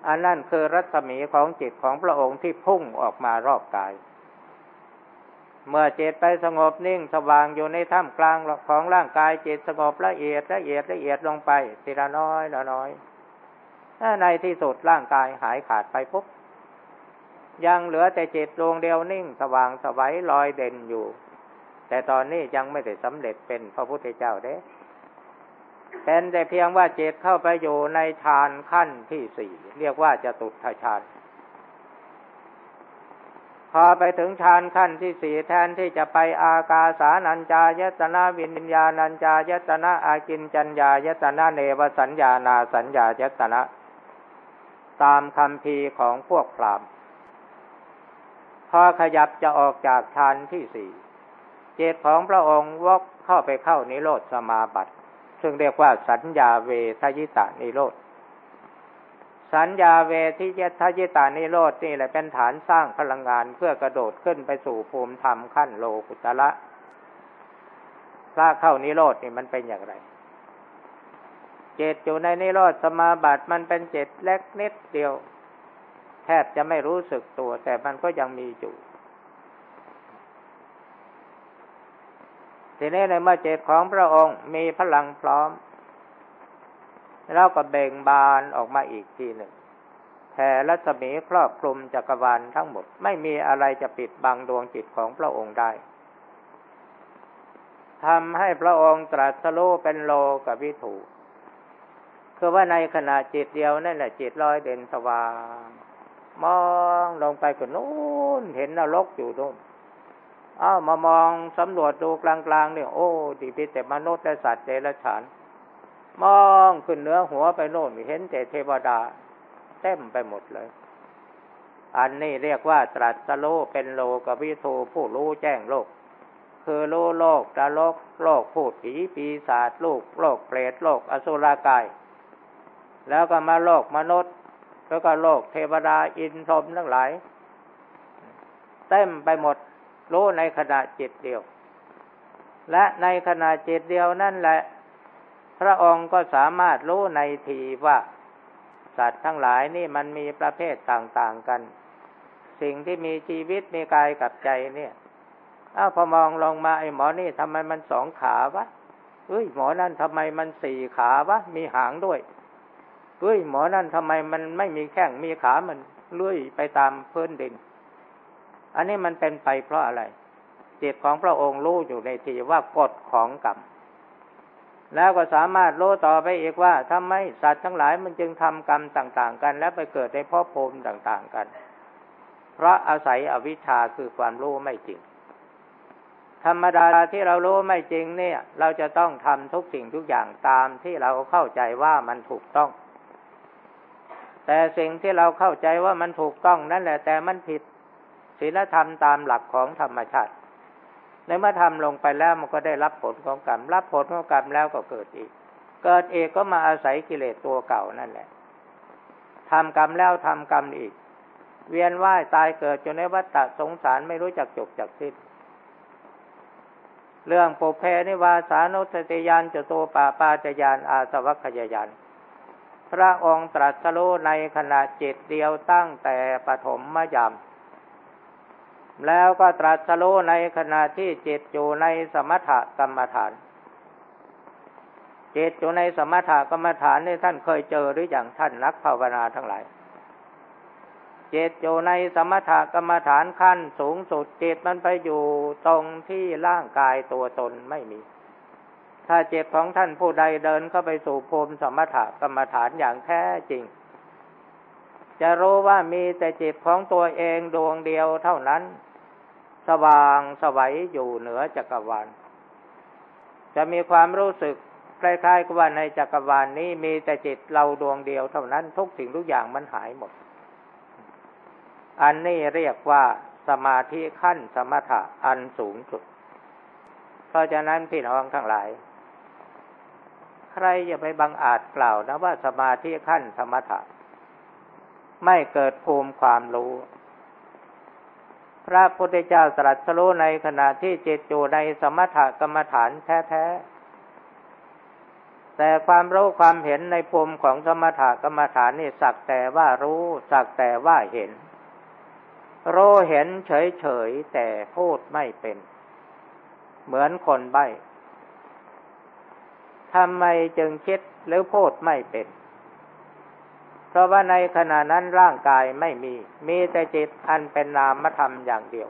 อันนั่นคือรัศมีของจิตของพระองค์ที่พุ่งออกมารอบกาย เมื่อจิตไปสงบนิ่งสว่างอยู่ในถ้ำกลางของร่างกายจิตสงบละเอียดละเอียดละเอียดลงไปทีละน้อยละน้อยถ้าในที่สุดร่างกายหายขาดไปปุ๊บยังเหลือแต่จิตดวงเดียวนิ่งสว่างสวัยลอยเด่นอยู่ แต่ตอนนี้ยังไม่ได้สำเร็จเป็นพระพุทธเจ้าเด้เป็นแต่เพียงว่าเจตเข้าไปอยู่ในฌานขั้นที่สี่เรียกว่าจะตุทฌานพอไปถึงฌานขั้นที่สี่แทนที่จะไปอากาสานัญจายตนาวิญญาณัญจายตนะอากินจัญญายตนะเนวสัญญานาสัญญายตนะ ตามคำพีของพวกพรามพอขยับจะออกจากฌานที่สี่ จิตของพระองค์วกเข้าไปเข้านิโรธสมาบัติ ซึ่งเรียกว่าสัญญาเวทยิตานิโรธ สัญญาเวทิยทยิตานิโรธนี่แหละเป็นฐานสร้างพลังงานเพื่อกระโดดขึ้นไปสู่ภูมิธรรมขั้นโลกุตละถ้าเข้านิโรธนี่มันเป็นอย่างไรเจตอยู่ในนิโรธสมาบัติมันเป็นเจตเล็กนิดเดียว แทบจะไม่รู้สึกตัว แต่มันก็ยังมีอยู่ ทีนี้ในเมื่อจิตของพระองค์มีพลังพร้อม เราก็เบ่งบานออกมาอีกทีหนึ่งแผ่รัศมีครอบคลุมจักรวาลทั้งหมด ไม่มีอะไรจะปิดบังดวงจิตของพระองค์ได้ทำให้พระองค์ตรัสรู้เป็นโลกับวิถูคือว่าในขณะจิตเดียวนั่นแหละจิตลอยเด่นสว่าง มองลงไปก็นู้นเห็นนรกอยู่นู่น อ้าวมามองสำรวจดูกลางๆเนี่ยโอ้ดีพิแต่มนุษย์และสัตว์เดรัจฉาน มองขึ้นเนื้อหัวไปโน่นเห็นแต่เทวดา เต็มไปหมดเลย อันนี้เรียกว่าตรัสโลเป็นโลกวิโทผู้รู้แจ้งโลก คือรู้โลกตะโลกโลกพูดผีปีศาจโลกโลกเปรตโลกอสุรกาย แล้วก็มาโลกมนุษย์แล้วก็โลกเทวดาอินทรมทั้งหลาย เต็มไปหมด รู้ในขณะจิตเดียว และในขณะจิตเดียวนั่นแหละ พระองค์ก็สามารถรู้ในทีว่า สัตว์ทั้งหลายนี่มันมีประเภทต่างๆกัน สิ่งที่มีชีวิตมีกายกับใจเนี่ยอ้าวพอมองลงมาไอ้หมอนี่ทำไมมันสองขาวะเอ้ยหมอนั่นทำไมมันสี่ขาวะ มีหางด้วยเอ้ยหมอนั่นทำไมมันไม่มีแข้งมีขามันเลื่อยไปตามพื้นดิน อันนี้มันเป็นไปเพราะอะไร จิตของพระองค์รู้อยู่ในทีว่ากฎของกรรม แล้วก็สามารถรู้ต่อไปอีกว่าทำไมสัตว์ทั้งหลายมันจึงทำกรรมต่าง ๆ กัน และไปเกิดในพ่อภูมิต่างๆกัน เพราะอาศัยอวิชชาคือความรู้ไม่จริง ธรรมดาที่เรารู้ไม่จริงเนี่ย เราจะต้องทำทุกสิ่งทุกอย่างตามที่เราเข้าใจว่ามันถูกต้องแต่สิ่งที่เราเข้าใจว่ามันถูกต้องนั่นแหละแต่มันผิด ศีลธรรมตามหลักของธรรมชาติในเมื่อทำลงไปแล้วมันก็ได้รับผลของกรรม รับผลของกรรมแล้วก็เกิดอีก เกิดเอกก็มาอาศัยกิเลสตัวเก่านั่นแหละทำกรรมแล้วทำกรรมอีก เวียนว่ายตายเกิดจนในวัฏฏะสงสารไม่รู้จักจบจักสิ้นเรื่องปุเพนิวาสานุสติยานจโตปาปาจยานอาสวัคยายานพระองค์ตรัสรู้ในขณะจิตเดียวตั้งแต่ปฐมมยาม แล้วก็ตรัสรู้ในขณะที่จิตอยู่ในสมถกรรมฐาน จิตอยู่ในสมถกรรมฐานนี่ท่านเคยเจอหรืออย่างท่านนักภาวนาทั้งหลาย จิตอยู่ในสมถกรรมฐานขั้นสูงสุดจิตมันไปอยู่ตรงที่ร่างกายตัวตนไม่มี ถ้าเจิตของท่านผู้ใดเดินเข้าไปสู่ภูมิสมถกรรมฐานอย่างแท้จริง จะรู้ว่ามีแต่จิตของตัวเองดวงเดียวเท่านั้น สว่างสวัยอยู่เหนือจักรวาล จะมีความรู้สึกคล้ายๆกับว่าในจักรวาลนนี้มีแต่จิตเราดวงเดียวเท่านั้นทุกสิ่งทุกอย่างมันหายหมด อันนี้เรียกว่าสมาธิขั้นสมถะอันสูงสุด เพราะฉะนั้นพี่น้องทั้งหลาย ใครอย่าไปบังอาจกล่าวนะว่าสมาธิขั้นสมถะ ไม่เกิดภูมิความรู้ ระพุทธเจ้าตรัสรู้ในขณะที่จิตอยู่ในสมถกรรมฐานแท้ๆ แต่ความรู้ความเห็นในภูมิของสมถกรรมฐานนี่สักแต่ว่ารู้สักแต่ว่าเห็น รู้เห็นเฉยๆ แต่พูดไม่เป็น เหมือนคนใบ้ทำไมจึงคิดหรือพูดไม่เป็น เพราะว่าในขณะนั้นร่างกายไม่มี มีแต่จิตอันเป็นนามธรรมอย่างเดียว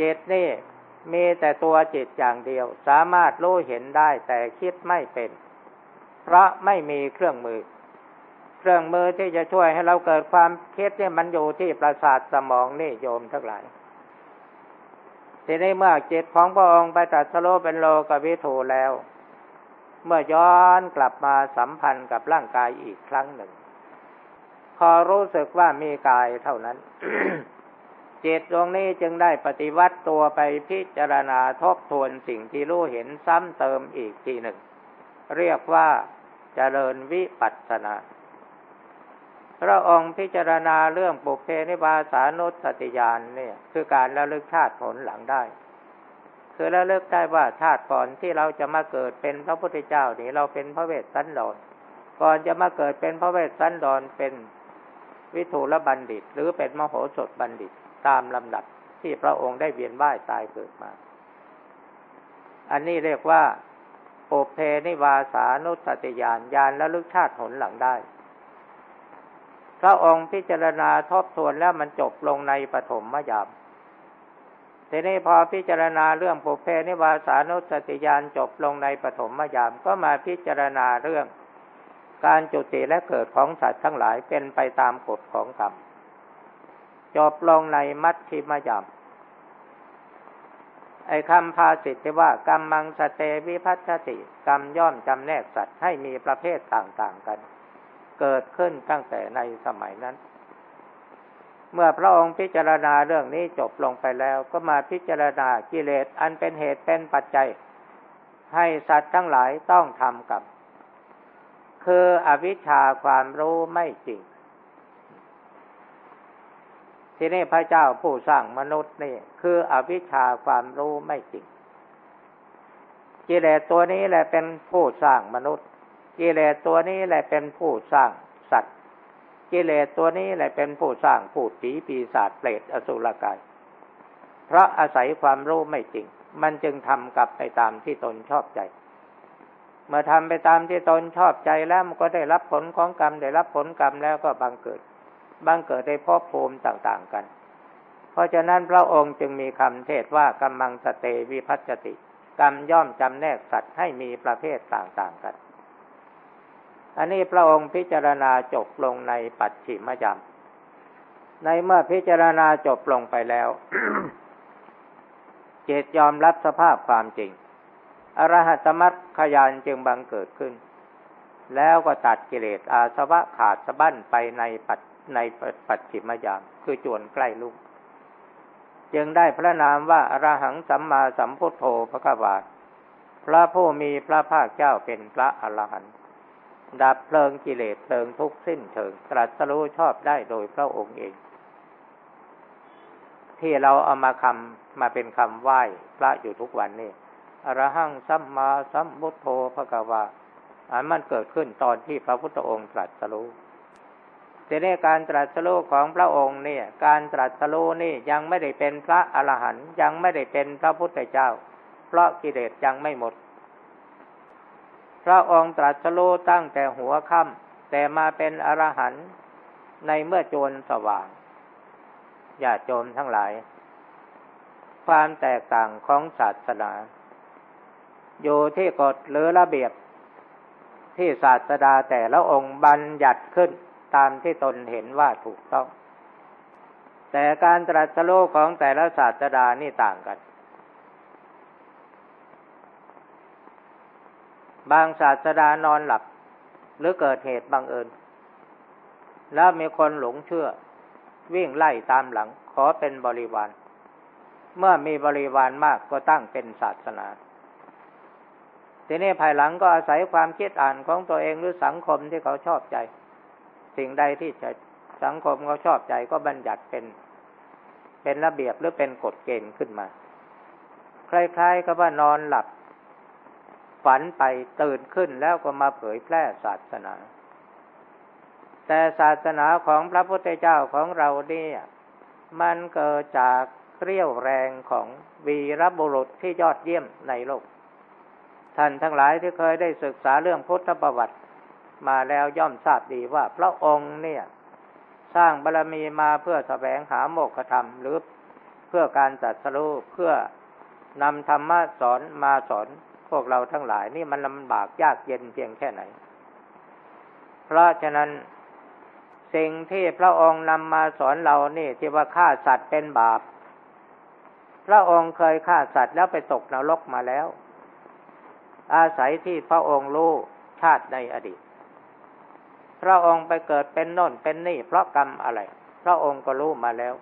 จิตนี่มีแต่ตัวจิตอย่างเดียว สามารถรู้เห็นได้แต่คิดไม่เป็น เพราะไม่มีเครื่องมือ เครื่องมือที่จะช่วยให้เราเกิดความคิดเนี่ยมันอยู่ที่ประสาทสมองนี่โยมทั้งหลายทีนี้เมื่อจิตของพระองค์ไปตัดสโลเป็นโลกวิถูแล้ว เมื่อย้อนกลับมาสัมพันธ์กับร่างกายอีกครั้งหนึ่ง พอรู้สึกว่ามีกายเท่านั้นจิตดวงนี้จึงได้ปฏิวัติตัวไปพิจารณาทบทวนสิ่งที่รู้เห็นซ้ำเติมอีกทีหนึ่ง เรียกว่าเจริญวิปัสสนาพระองค์พิจารณาเรื่องปุเพนิวาสานุสติญาณเนี่ย คือการระลึกชาติผลหลังได้ คือระลึกได้ว่าชาติก่อนที่เราจะมาเกิดเป็นพระพุทธเจ้านี่เราเป็นพระเวสสันดรก่อนจะมาเกิดเป็นพระเวสสันดรเป็นวิทูลบัณฑิต หรือเป็นมโหสถบัณฑิตตามลำดับที่พระองค์ได้เวียนว่ายตายเกิดมา อันนี้เรียกว่าโอเพนิวาสานุสติญาณญาณและลึกชาติหนหลังได้ พระองค์พิจารณาทบทวนแล้วมันจบลงในปฐมมยาม ทีนี้พอพิจารณาเรื่องปุเพนิวาสานุสติญาณจบลงในปฐมมยามก็มาพิจารณาเรื่อง การจุติและเกิดของสัตว์ทั้งหลายเป็นไปตามกฎของกรรมจบลงในมัชชิมยามไอ้คำภาสิทธิ์ที่ว่ากรรมมังสเตวิพัชติ กรรมย่อมจำแนกสัตว์ให้มีประเภทต่างๆกัน เกิดขึ้นตั้งแต่ในสมัยนั้น เมื่อพระองค์พิจารณาเรื่องนี้จบลงไปแล้ว ก็มาพิจารณากิเลสอันเป็นเหตุเป็นปัจจัย ให้สัตว์ทั้งหลายต้องทำกับ คืออวิชชาความรู้ไม่จริง ที่นี่พระเจ้าผู้สร้างมนุษย์นี่ คืออวิชชาความรู้ไม่จริง กิเลสตัวนี้แหละเป็นผู้สร้างมนุษย์ กิเลสตัวนี้แหละเป็นผู้สร้างสัตว์ กิเลสตัวนี้แหละเป็นผู้สร้างผู้ผีปีศาจเปรตอสุรกาย เพราะอาศัยความรู้ไม่จริง มันจึงทำกับไปตามที่ตนชอบใจ เมื่อทำไปตามที่ตนชอบใจแล้วมันก็ได้รับผลของกรรมได้รับผลกรรมแล้วก็บังเกิด บังเกิดในภพภูมิต่างๆกัน เพราะฉะนั้นพระองค์จึงมีคำเทศว่ากำมังสเตวิพัชติ กรรมย่อมจำแนกสัตว์ให้มีประเภทต่างๆกัน อันนี้พระองค์พิจารณาจบลงในปัจฉิมยามในเมื่อพิจารณาจบลงไปแล้ว เจตยอมรับสภาพความจริง อรหัตมัตขยานจึงบังเกิดขึ้น แล้วก็ตัดกิเลสอาสวะขาดสะบั้นไปในปัจในปัจฉิมยาม คือจวนใกล้ลุกจึงได้พระนามว่าอรหังสัมมาสัมพุทโธพระกวาพระผู้มีพระภาคเจ้าเป็นพระอรหันต์ ดับเพลิงกิเลสเพลิงทุกสิ้นเชิงตรัสรู้ชอบได้โดยพระองค์เอง ที่เราเอามาคำมาเป็นคำไหว้พระอยู่ทุกวันนี่อรหังสัมมาสัมพุทโธพระกวาอันมันเกิดขึ้นตอนที่พระพุทธองค์ตรัสรู้แต่ในการตรัสรู้ของพระองค์เนี่ย การตรัสรู้นี่ยังไม่ได้เป็นพระอรหันต์ยังไม่ได้เป็นพระพุทธเจ้า เพราะกิเลสยังไม่หมด พระองค์ตรัสรู้ตั้งแต่หัวค่ำแต่มาเป็นอรหันต์ในเมื่อโจรสว่าง อย่าโจมทั้งหลาย ความแตกต่างของศาสนาอยู่ที่กฎหรือระเบียบที่ศาสดาแต่ละองค์บัญญัติขึ้นตามที่ตนเห็นว่าถูกต้อง แต่การตรัสรู้ของแต่ละศาสดานี่ต่างกัน บางศาสดานอนหลับ หรือเกิดเหตุบังเอิญ แล้วมีคนหลงเชื่อ วิ่งไล่ตามหลัง ขอเป็นบริวาร เมื่อมีบริวารมากก็ตั้งเป็นศาสนาทีนี้ภายหลังก็อาศัยความคิดอ่านของตัวเองหรือสังคมที่เขาชอบใจ สิ่งใดที่จะสังคมเขาชอบใจก็บัญญัติเป็นเป็นระเบียบหรือเป็นกฎเกณฑ์ขึ้นมา คล้ายๆกับว่านอนหลับ ฝันไปตื่นขึ้นแล้วก็มาเผยแพร่ศาสนา แต่ศาสนาของพระพุทธเจ้าของเราเนี่ยมันเกิดจากเรี่ยวแรงของวีรบุรุษที่ยอดเยี่ยมในโลก ท่านทั้งหลายที่เคยได้ศึกษาเรื่องพุทธประวัติ มาแล้วย่อมทราบดีว่าพระองค์เนี่ย สร้างบารรมีมาเพื่อแสวงหาโมกขธรรมหรือเพื่อการจัดสรุปเพื่อนำธรรมะสอนมาสอน พวกเราทั้งหลาย นี่มันลำบากยากเย็นเพียงแค่ไหน เพราะฉะนั้นสิ่งที่พระองค์นำมาสอนเรานี่ที่ว่าฆ่าสัตว์เป็นบาป พระองค์เคยฆ่าสัตว์แล้วไปตกนรกมาแล้ว อาศัยที่พระองค์รู้ชาติในอดีต พระองค์ไปเกิดเป็นโน่นเป็นนี่ เพราะกรรมอะไร พระองค์ก็รู้มาแล้ว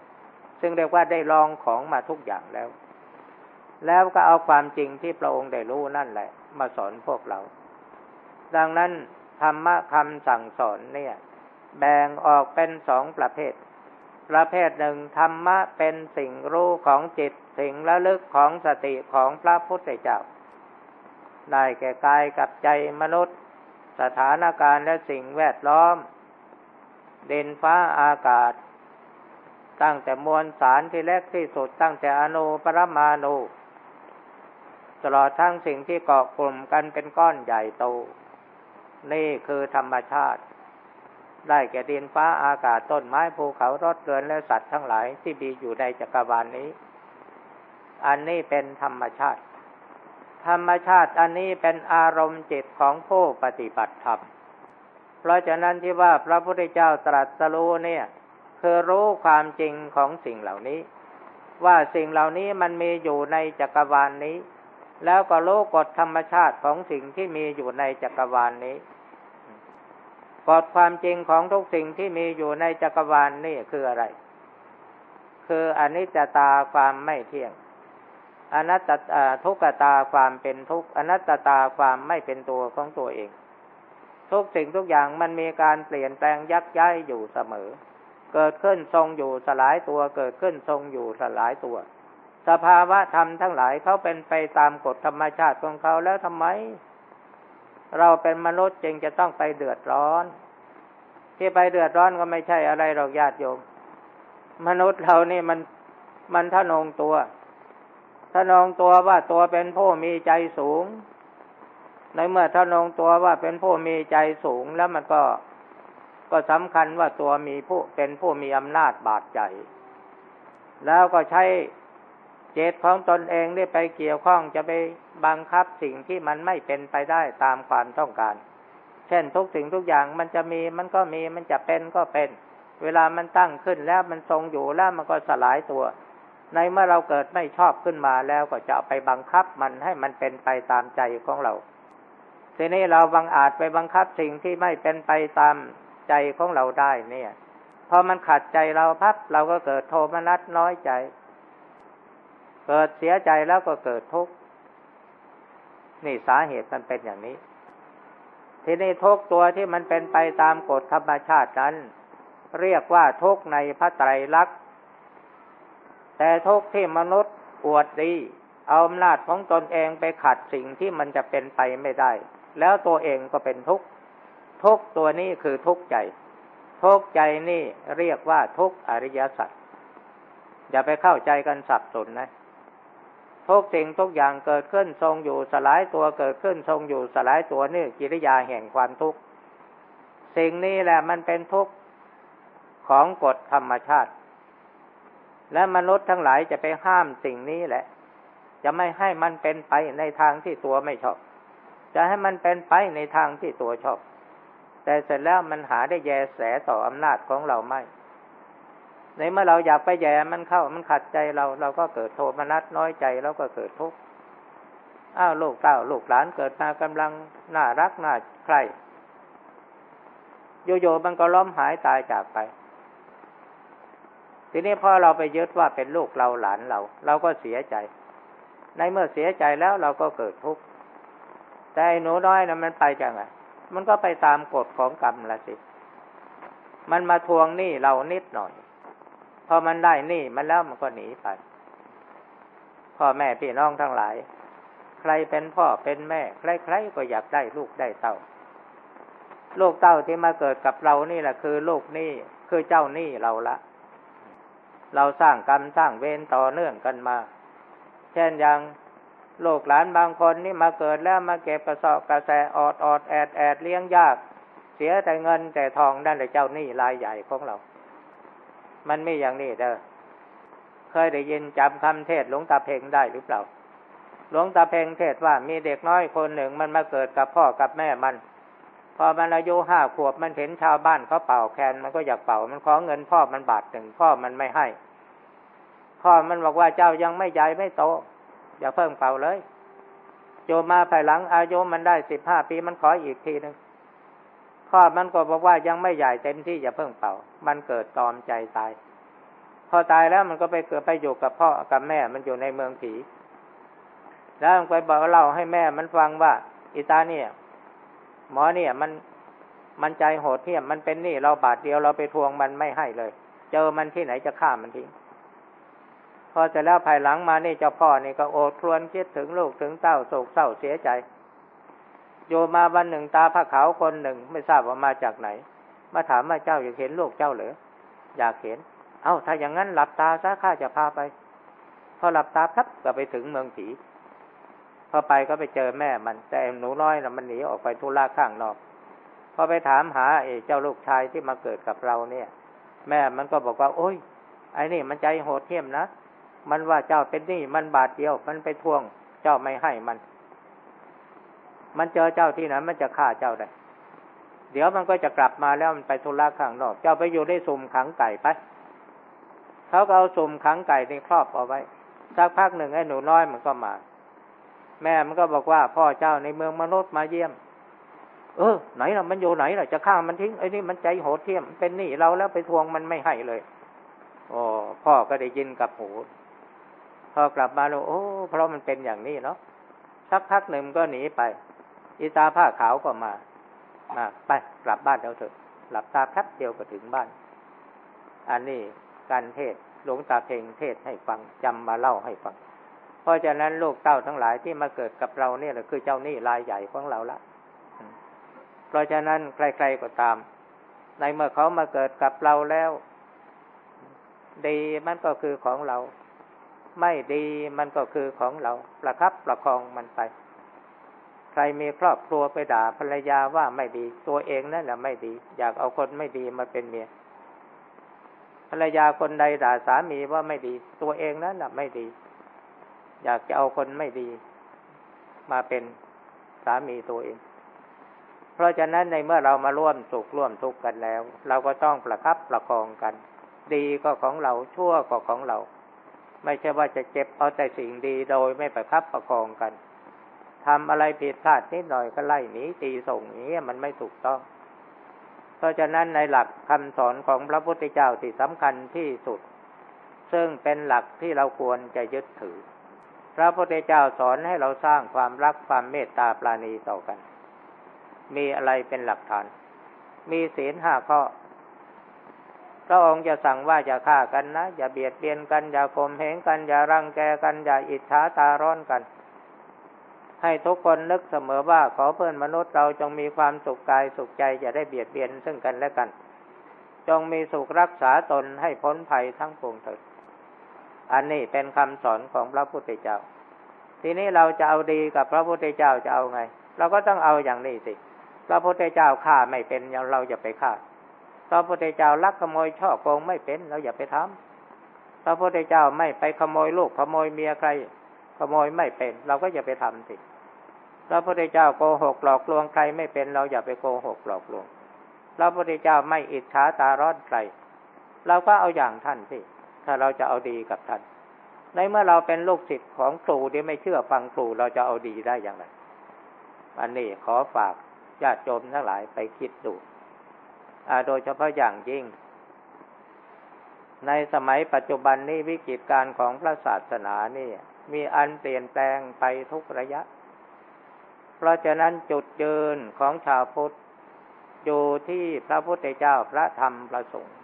ซึ่งเรียกว่าได้ลองของมาทุกอย่างแล้ว แล้วก็เอาความจริงที่พระองค์ได้รู้นั่นแหละ มาสอนพวกเรา ดังนั้นธรรมะคำสั่งสอนเนี่ย แบ่งออกเป็นสองประเภท ประเภทหนึ่งธรรมะเป็นสิ่งรู้ของจิต สิ่งระลึกของสติของพระพุทธเจ้า ได้แก่กายกับใจมนุษย์ สถานการณ์และสิ่งแวดล้อม เด่นฟ้าอากาศ ตั้งแต่มวลสารที่เล็กที่สุดตั้งแต่อนุปรมาณู ตลอดทั้งสิ่งที่เกาะกลุ่มกันเป็นก้อนใหญ่โต นี่คือธรรมชาติ ได้แก่ดินฟ้าอากาศต้นไม้ภูเขารถเรือนและสัตว์ทั้งหลายที่มีอยู่ในจักรวาลนนี้ อันนี้เป็นธรรมชาติ ธรรมชาติอันนี้เป็นอารมณ์จิตของผู้ปฏิบัติธรรม เพราะฉะนั้นที่ว่าพระพุทธเจ้าตรัสรู้เนี่ย คือรู้ความจริงของสิ่งเหล่านี้ ว่าสิ่งเหล่านี้มันมีอยู่ในจักรวาลนนี้ แล้วก็รู้กฎธรรมชาติของสิ่งที่มีอยู่ในจักรวาลนนี้กฎความจริงของทุกสิ่งที่มีอยู่ในจักรวาลนนี่คืออะไร คืออนิจจตาความไม่เที่ยงอนัตตาทุกตาความเป็นทุกอนัตตาความไม่เป็นตัวของตัวเอง ทุกสิ่งทุกอย่างมันมีการเปลี่ยนแปลงยักย้ายอยู่เสมอ เกิดขึ้นทรงอยู่สลายตัว เกิดขึ้นทรงอยู่สลายตัว สภาวะธรรมทั้งหลายเขาเป็นไปตามกฎธรรมชาติของเขาแล้วทำไม เราเป็นมนุษย์จึงจะต้องไปเดือดร้อน ที่ไปเดือดร้อนก็ไม่ใช่อะไรหรอกญาติโยม มนุษย์เรานี่มันมันทะนงตัวทะนงตัวว่าตัวเป็นผู้มีใจสูง ในเมื่อทะนงตัวว่าเป็นผู้มีใจสูงแล้วมันก็ก็สำคัญว่าตัวมีผู้เป็นผู้มีอำนาจบาดใจ แล้วก็ใช้ เจตของตนเองได้ไปเกี่ยวข้องจะไปบังคับสิ่งที่มันไม่เป็นไปได้ตามความต้องการ เช่นทุกสิ่งทุกอย่างมันจะมีมันก็มีมันจะเป็นก็เป็น เวลามันตั้งขึ้นแล้วมันทรงอยู่แล้วมันก็สลายตัว ในเมื่อเราเกิดไม่ชอบขึ้นมาแล้วก็จะไปบังคับมันให้มันเป็นไปตามใจของเราทีนี้เราบังอาจไปบังคับสิ่งที่ไม่เป็นไปตามใจของเราได้เนี่ย พอมันขัดใจเราพับเราก็เกิดโทมนัสน้อยใจ เกิดเสียใจแล้วก็เกิดทุกข์นี่สาเหตุมันเป็นอย่างนี้ ทีนี้ทุกตัวที่มันเป็นไปตามกฎธรรมชาตินั้น เรียกว่าทุกในพระไตรลักษณ์แต่ทุกที่มนุษย์ปวดดี เอาอำนาจของตนเองไปขัดสิ่งที่มันจะเป็นไปไม่ได้ แล้วตัวเองก็เป็นทุกข์ทุกตัวนี้คือทุกข์ใจ ทุกข์ใจนี่เรียกว่าทุกข์อริยสัจอย่าไปเข้าใจกันสับสนนะ ทุกสิ่งทุกอย่างเกิดขึ้นทรงอยู่สลายตัวเกิดขึ้นทรงอยู่สลายตัวนี่กิริยาแห่งความทุกข์สิ่งนี้แหละมันเป็นทุกข์ของกฎธรรมชาติ และมนุษย์ทั้งหลายจะไปห้ามสิ่งนี้แหละ จะไม่ให้มันเป็นไปในทางที่ตัวไม่ชอบ จะให้มันเป็นไปในทางที่ตัวชอบ แต่เสร็จแล้วมันหาได้แยแสต่ออำนาจของเราไม่ ในเมื่อเราอยากไปแย่มันเข้ามันขัดใจเรา เราก็เกิดโทมนัสน้อยใจแล้วก็เกิดทุกข์อ้าวลูกเต้าลูกหลานเกิดมากำลังน่ารักน่าใครโยโย่มันก็ล้มหายตายจากไป ทีนี้พอเราไปยึดว่าเป็นลูกเราหลานเรา เราก็เสียใจ ในเมื่อเสียใจแล้วเราก็เกิดทุกข์แต่หนูน้อยนะมันไปจังไงมันก็ไปตามกฎของกรรมละสิ มันมาทวงหนี้เรานิดหน่อย พอมันได้หนี้มันแล้วมันก็หนีไป พ่อแม่พี่น้องทั้งหลาย ใครเป็นพ่อเป็นแม่ ใครๆก็อยากได้ลูกได้เต้าลูกเต้าที่มาเกิดกับเรานี่แหละคือลูกหนี้คือเจ้าหนี้เราละ เราสร้างกรรมสร้างเวรต่อเนื่องกันมา เช่นอย่างลูกหลานบางคนนี่มาเกิดแล้วมาเก็บกระสอบกระแสออดออดแอดแอดเลี้ยงยาก เสียแต่เงินแต่ทองนั่นแหละเจ้าหนี้รายใหญ่ของเรา มันไม่อย่างนี้เด้อเคยได้ยินจำคำเทศหลวงตาเพ่งได้หรือเปล่า หลวงตาเพ่งเทศว่ามีเด็กน้อยคนหนึ่งมันมาเกิดกับพ่อกับแม่มัน พอมันอายุห้าขวบมันเห็นชาวบ้านเขาเป่าแคนมันก็อยากเป่ามันขอเงินพ่อมันบาทหนึ่งพ่อมันไม่ให้ พ่อมันบอกว่าเจ้ายังไม่ใหญ่ไม่โตอย่าเพิ่งเป่าเลย โยมาภายหลังอายุมันได้สิบห้าปีมันขออีกทีหนึ่ง พ่อมันก็บอกว่ายังไม่ใหญ่เต็มที่อย่าเพิ่งเป่า มันเกิดตอมใจตาย พอตายแล้วมันก็ไปเกิดไปอยู่กับพ่อกับแม่มันอยู่ในเมืองผี แล้วมันไปบอกเล่าให้แม่มันฟังว่าอิตาเนี่ย หมอเนี่ยมันมันใจโหดเที่ยมมันเป็นนี่เราบาทเดียวเราไปทวงมันไม่ให้เลย เจอมันที่ไหนจะฆ่ามันทิ้งพอเสร็จแล้วภายหลังมานี่เจ้าพ่อนี่ก็โอดครวนคิดถึงลูกถึงเต้าโศกเศร้าเสียใจ โยมาวันหนึ่งตาพระขาวคนหนึ่ง ไม่ทราบว่ามาจากไหน มาถามว่าเจ้าอยากเห็นลูกเจ้าหรืออยากเห็น เอา้าถ้าอย่างนั้นหลับตาซะข้าจะพาไป พอหลับตาพับก็ไปถึงเมืองผีพอไปก็ไปเจอแม่มัน แต่หนูน้อยนะมันหนีออกไปทุลาข้างนอกพอไปถามหาเอเจ้าลูกชายที่มาเกิดกับเราเนี่ย แม่มันก็บอกว่า โอ้ยไอ้นี่มันใจโหดเหี้ยมนะมันว่าเจ้าเป็นหนี้มันบาทเดียว มันไปทวง เจ้าไม่ให้มัน มันเจอเจ้าที่ไหนมันจะฆ่าเจ้าได้ เดี๋ยวมันก็จะกลับมาแล้วมันไปทุระข้างนอก เจ้าไปอยู่ได้สุ่มขังไก่ไปเขาก็เอาสุ่มขังไก่ในครอบเอาไว้สักพักหนึ่งไอ้หนูน้อยมันก็มา แม่มันก็บอกว่า พ่อเจ้าในเมืองมนุษย์มาเยี่ยม เออ ไหนล่ะมันอยู่ไหนล่ะจะฆ่ามันทิ้งไอ้นี่มันใจโหดเที่ยมเป็นหนี้เราแล้วไปทวงมันไม่ให้เลยโอ้พ่อก็ได้ยินกับหูพอกลับมาแล้วโอ้ เพราะมันเป็นอย่างนี้เนาะสักพักหนึ่งก็หนีไป อีตาผ้าขาวก็มา มาไปกลับบ้านเราเถอะ หลับตาแป๊บเดียวก็ถึงบ้าน อันนี้การเทศหลวงตาเพ่งเทศให้ฟังจำมาเล่าให้ฟัง เพราะฉะนั้นลูกเต้าทั้งหลายที่มาเกิดกับเราเนี่ยแหละคือเจ้าหนี้รายใหญ่ของเราละ เพราะฉะนั้นใครๆก็ตาม ในเมื่อเขามาเกิดกับเราแล้วดีมันก็คือของเรา ไม่ดีมันก็คือของเรา ประคับประคองมันไป รมีครอบครัวไปด่าภรรยาว่าไม่ดี ตัวเองนั่นแหละไม่ดี อยากเอาคนไม่ดีมาเป็นเมียภรรยาคนใดด่าสามีว่าไม่ดี ตัวเองนั่นแหละไม่ดี อยากจะเอาคนไม่ดี มาเป็นสามีตัวเอง เพราะฉะนั้นในเมื่อเรามาร่วมสุขร่วมทุกข์กันแล้ว เราก็ต้องประคับประคองกัน ดีก็ของเราชั่วก็ของเรา ไม่ใช่ว่าจะเจ็บเอาแต่สิ่งดีโดยไม่ประคับประคองกัน ทำอะไรผิดพลาดนิดหน่อยก็ไล่หนีตีส่งอย่างนี้มันไม่ถูกต้อง เพราะฉะนั้นในหลักคำสอนของพระพุทธเจ้าที่สำคัญที่สุด ซึ่งเป็นหลักที่เราควรจะยึดถือ พระพุทธเจ้าสอนให้เราสร้างความรักความเมตตาปราณีต่อกัน มีอะไรเป็นหลักฐาน มีศีลห้าข้อพระองค์จะสั่งว่าอย่าฆ่ากันนะ อย่าเบียดเบียนกัน อย่าข่มเหงกัน อย่ารังแกกัน อย่าอิจฉาตาร้อนกัน ให้ทุกคนนึกเสมอว่าขอเพื่อนมนุษย์เราจงมีความสุขกายสุขใจอย่าได้เบียดเบียนซึ่งกันและกัน จงมีสุขรักษาตนให้พ้นภัยทั้งปวงเถิดอันนี้เป็นคำสอนของพระพุทธเจ้า ทีนี้เราจะเอาดีกับพระพุทธเจ้าจะเอาไง เราก็ต้องเอาอย่างนี้สิ พระพุทธเจ้าฆ่าไม่เป็นเราอย่าไปฆ่า พระพุทธเจ้าลักขโมยช่อโกงไม่เป็นเราอย่าไปทำพระพุทธเจ้าไม่ไปขโมยลูกขโมยเมียใคร ขโมยไม่เป็น เราก็อย่าไปทำสิพระพุทธเจ้าโกหกหลอกลวงใครไม่เป็น เราอย่าไปโกหกหลอกลวงพระพุทธเจ้าไม่อิจฉาตาร้อนใครเราก็เอาอย่างท่านสิถ้าเราจะเอาดีกับท่าน ในเมื่อเราเป็นลูกศิษย์ของครูที่ไม่เชื่อฟังครูเราจะเอาดีได้อย่างไรอันนี้ขอฝากญาติโยมทั้งหลายไปคิดดูโดยเฉพาะอย่างยิ่ง ในสมัยปัจจุบันนี้วิกฤตการของพระศาสนานี่ มีอันเปลี่ยนแปลงไปทุกระยะ เพราะฉะนั้นจุดยืนของชาวพุทธอยู่ที่พระพุทธเจ้าพระธรรมประสงค์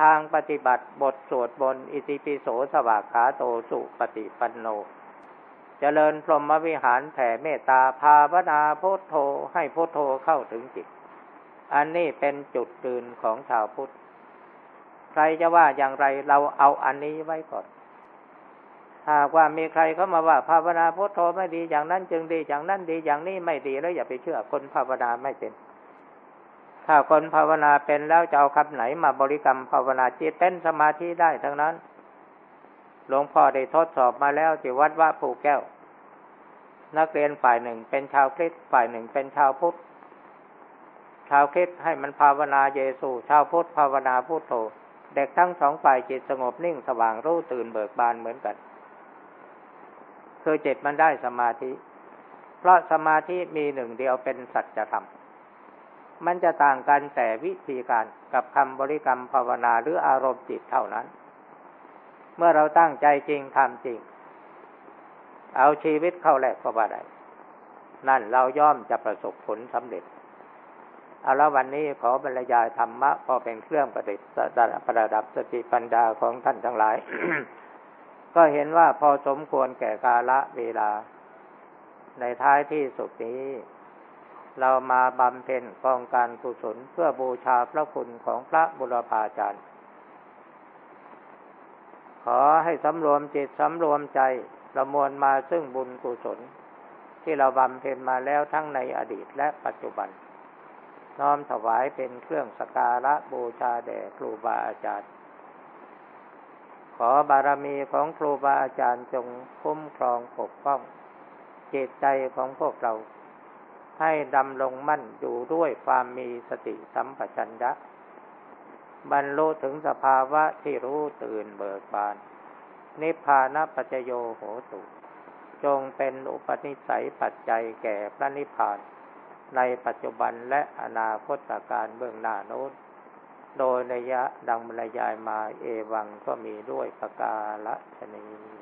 ทางปฏิบัติบทสวดบนอิติปิโสสวากขาโตสุปฏิปันโนจเจริญพรหมวิหารแผ่เมตตาภาวนาพุทโธให้พุทโธเข้าถึงจิต อันนี้เป็นจุดยืนของชาวพุทธ ใครจะว่าอย่างไรเราเอาอันนี้ไว้ก่อน หากว่ามีใครเข้ามาว่าภาวนาพุทโธไม่ดีอย่างนั้นจึงดีอย่างนั้นดีอย่างนี้ไม่ดีแล้วอย่าไปเชื่อคนภาวนาไม่เป็น ถ้าคนภาวนาเป็นแล้วจะเอาคำไหนมาบริกรรมภาวนาจิตเป็นสมาธิได้ทั้งนั้น หลวงพ่อได้ทดสอบมาแล้วที่วัดว่าผูแก้ว นักเรียนฝ่ายหนึ่งเป็นชาวคริสต์ฝ่ายหนึ่งเป็นชาวพุทธ ชาวคริสต์ให้มันภาวนาเยซู ชาวพุทธภาวนาพุทโธ เด็กทั้งสองฝ่ายจิตสงบนิ่งสว่างรู้ตื่นเบิกบานเหมือนกัน คือจิตมันได้สมาธิ เพราะสมาธิมีหนึ่งเดียวเป็นสัจธรรม มันจะต่างกันแต่วิธีการกับคำบริกรรมภาวนาหรืออารมณ์จิตเท่านั้น เมื่อเราตั้งใจจริงทำจริง เอาชีวิตเข้าแลกก็ว่าได้นั่นเราย่อมจะประสบผลสำเร็จเอาละวันนี้ขอบรรยายธรรมะพอเป็นเครื่องประดิษฐ์ประดับสติปัญญาของท่านทั้งหลาย ก็เห็นว่าพอสมควรแก่กาละเวลา ในท้ายที่สุดนี้ เรามาบำเพ็ญกองการกุศลเพื่อบูชาพระคุณของพระบุรพาจารย์ ขอให้สำรวมจิตสำรวมใจประมวลมาซึ่งบุญกุศล ที่เราบำเพ็ญมาแล้วทั้งในอดีตและปัจจุบัน น้อมถวายเป็นเครื่องสการะบูชาแด่ครูบาอาจารย์ ขอบารมีของครูบาอาจารย์จงคุ้มครองปกป้องจิตใจของพวกเรา ให้ดำลงมั่นอยู่ด้วยความมีสติสัมปชัญญะบรรลุถึงสภาวะที่รู้ตื่นเบิกบาน นิพพานปัจโยโหตุ จงเป็นอุปนิสัยปัจจัยแก่พระนิพพาน ในปัจจุบันและอนาคตการเบื้องหน้าโน้น โดยระยะดังบรรยายมาเอวังก็มีด้วยประกาละชนี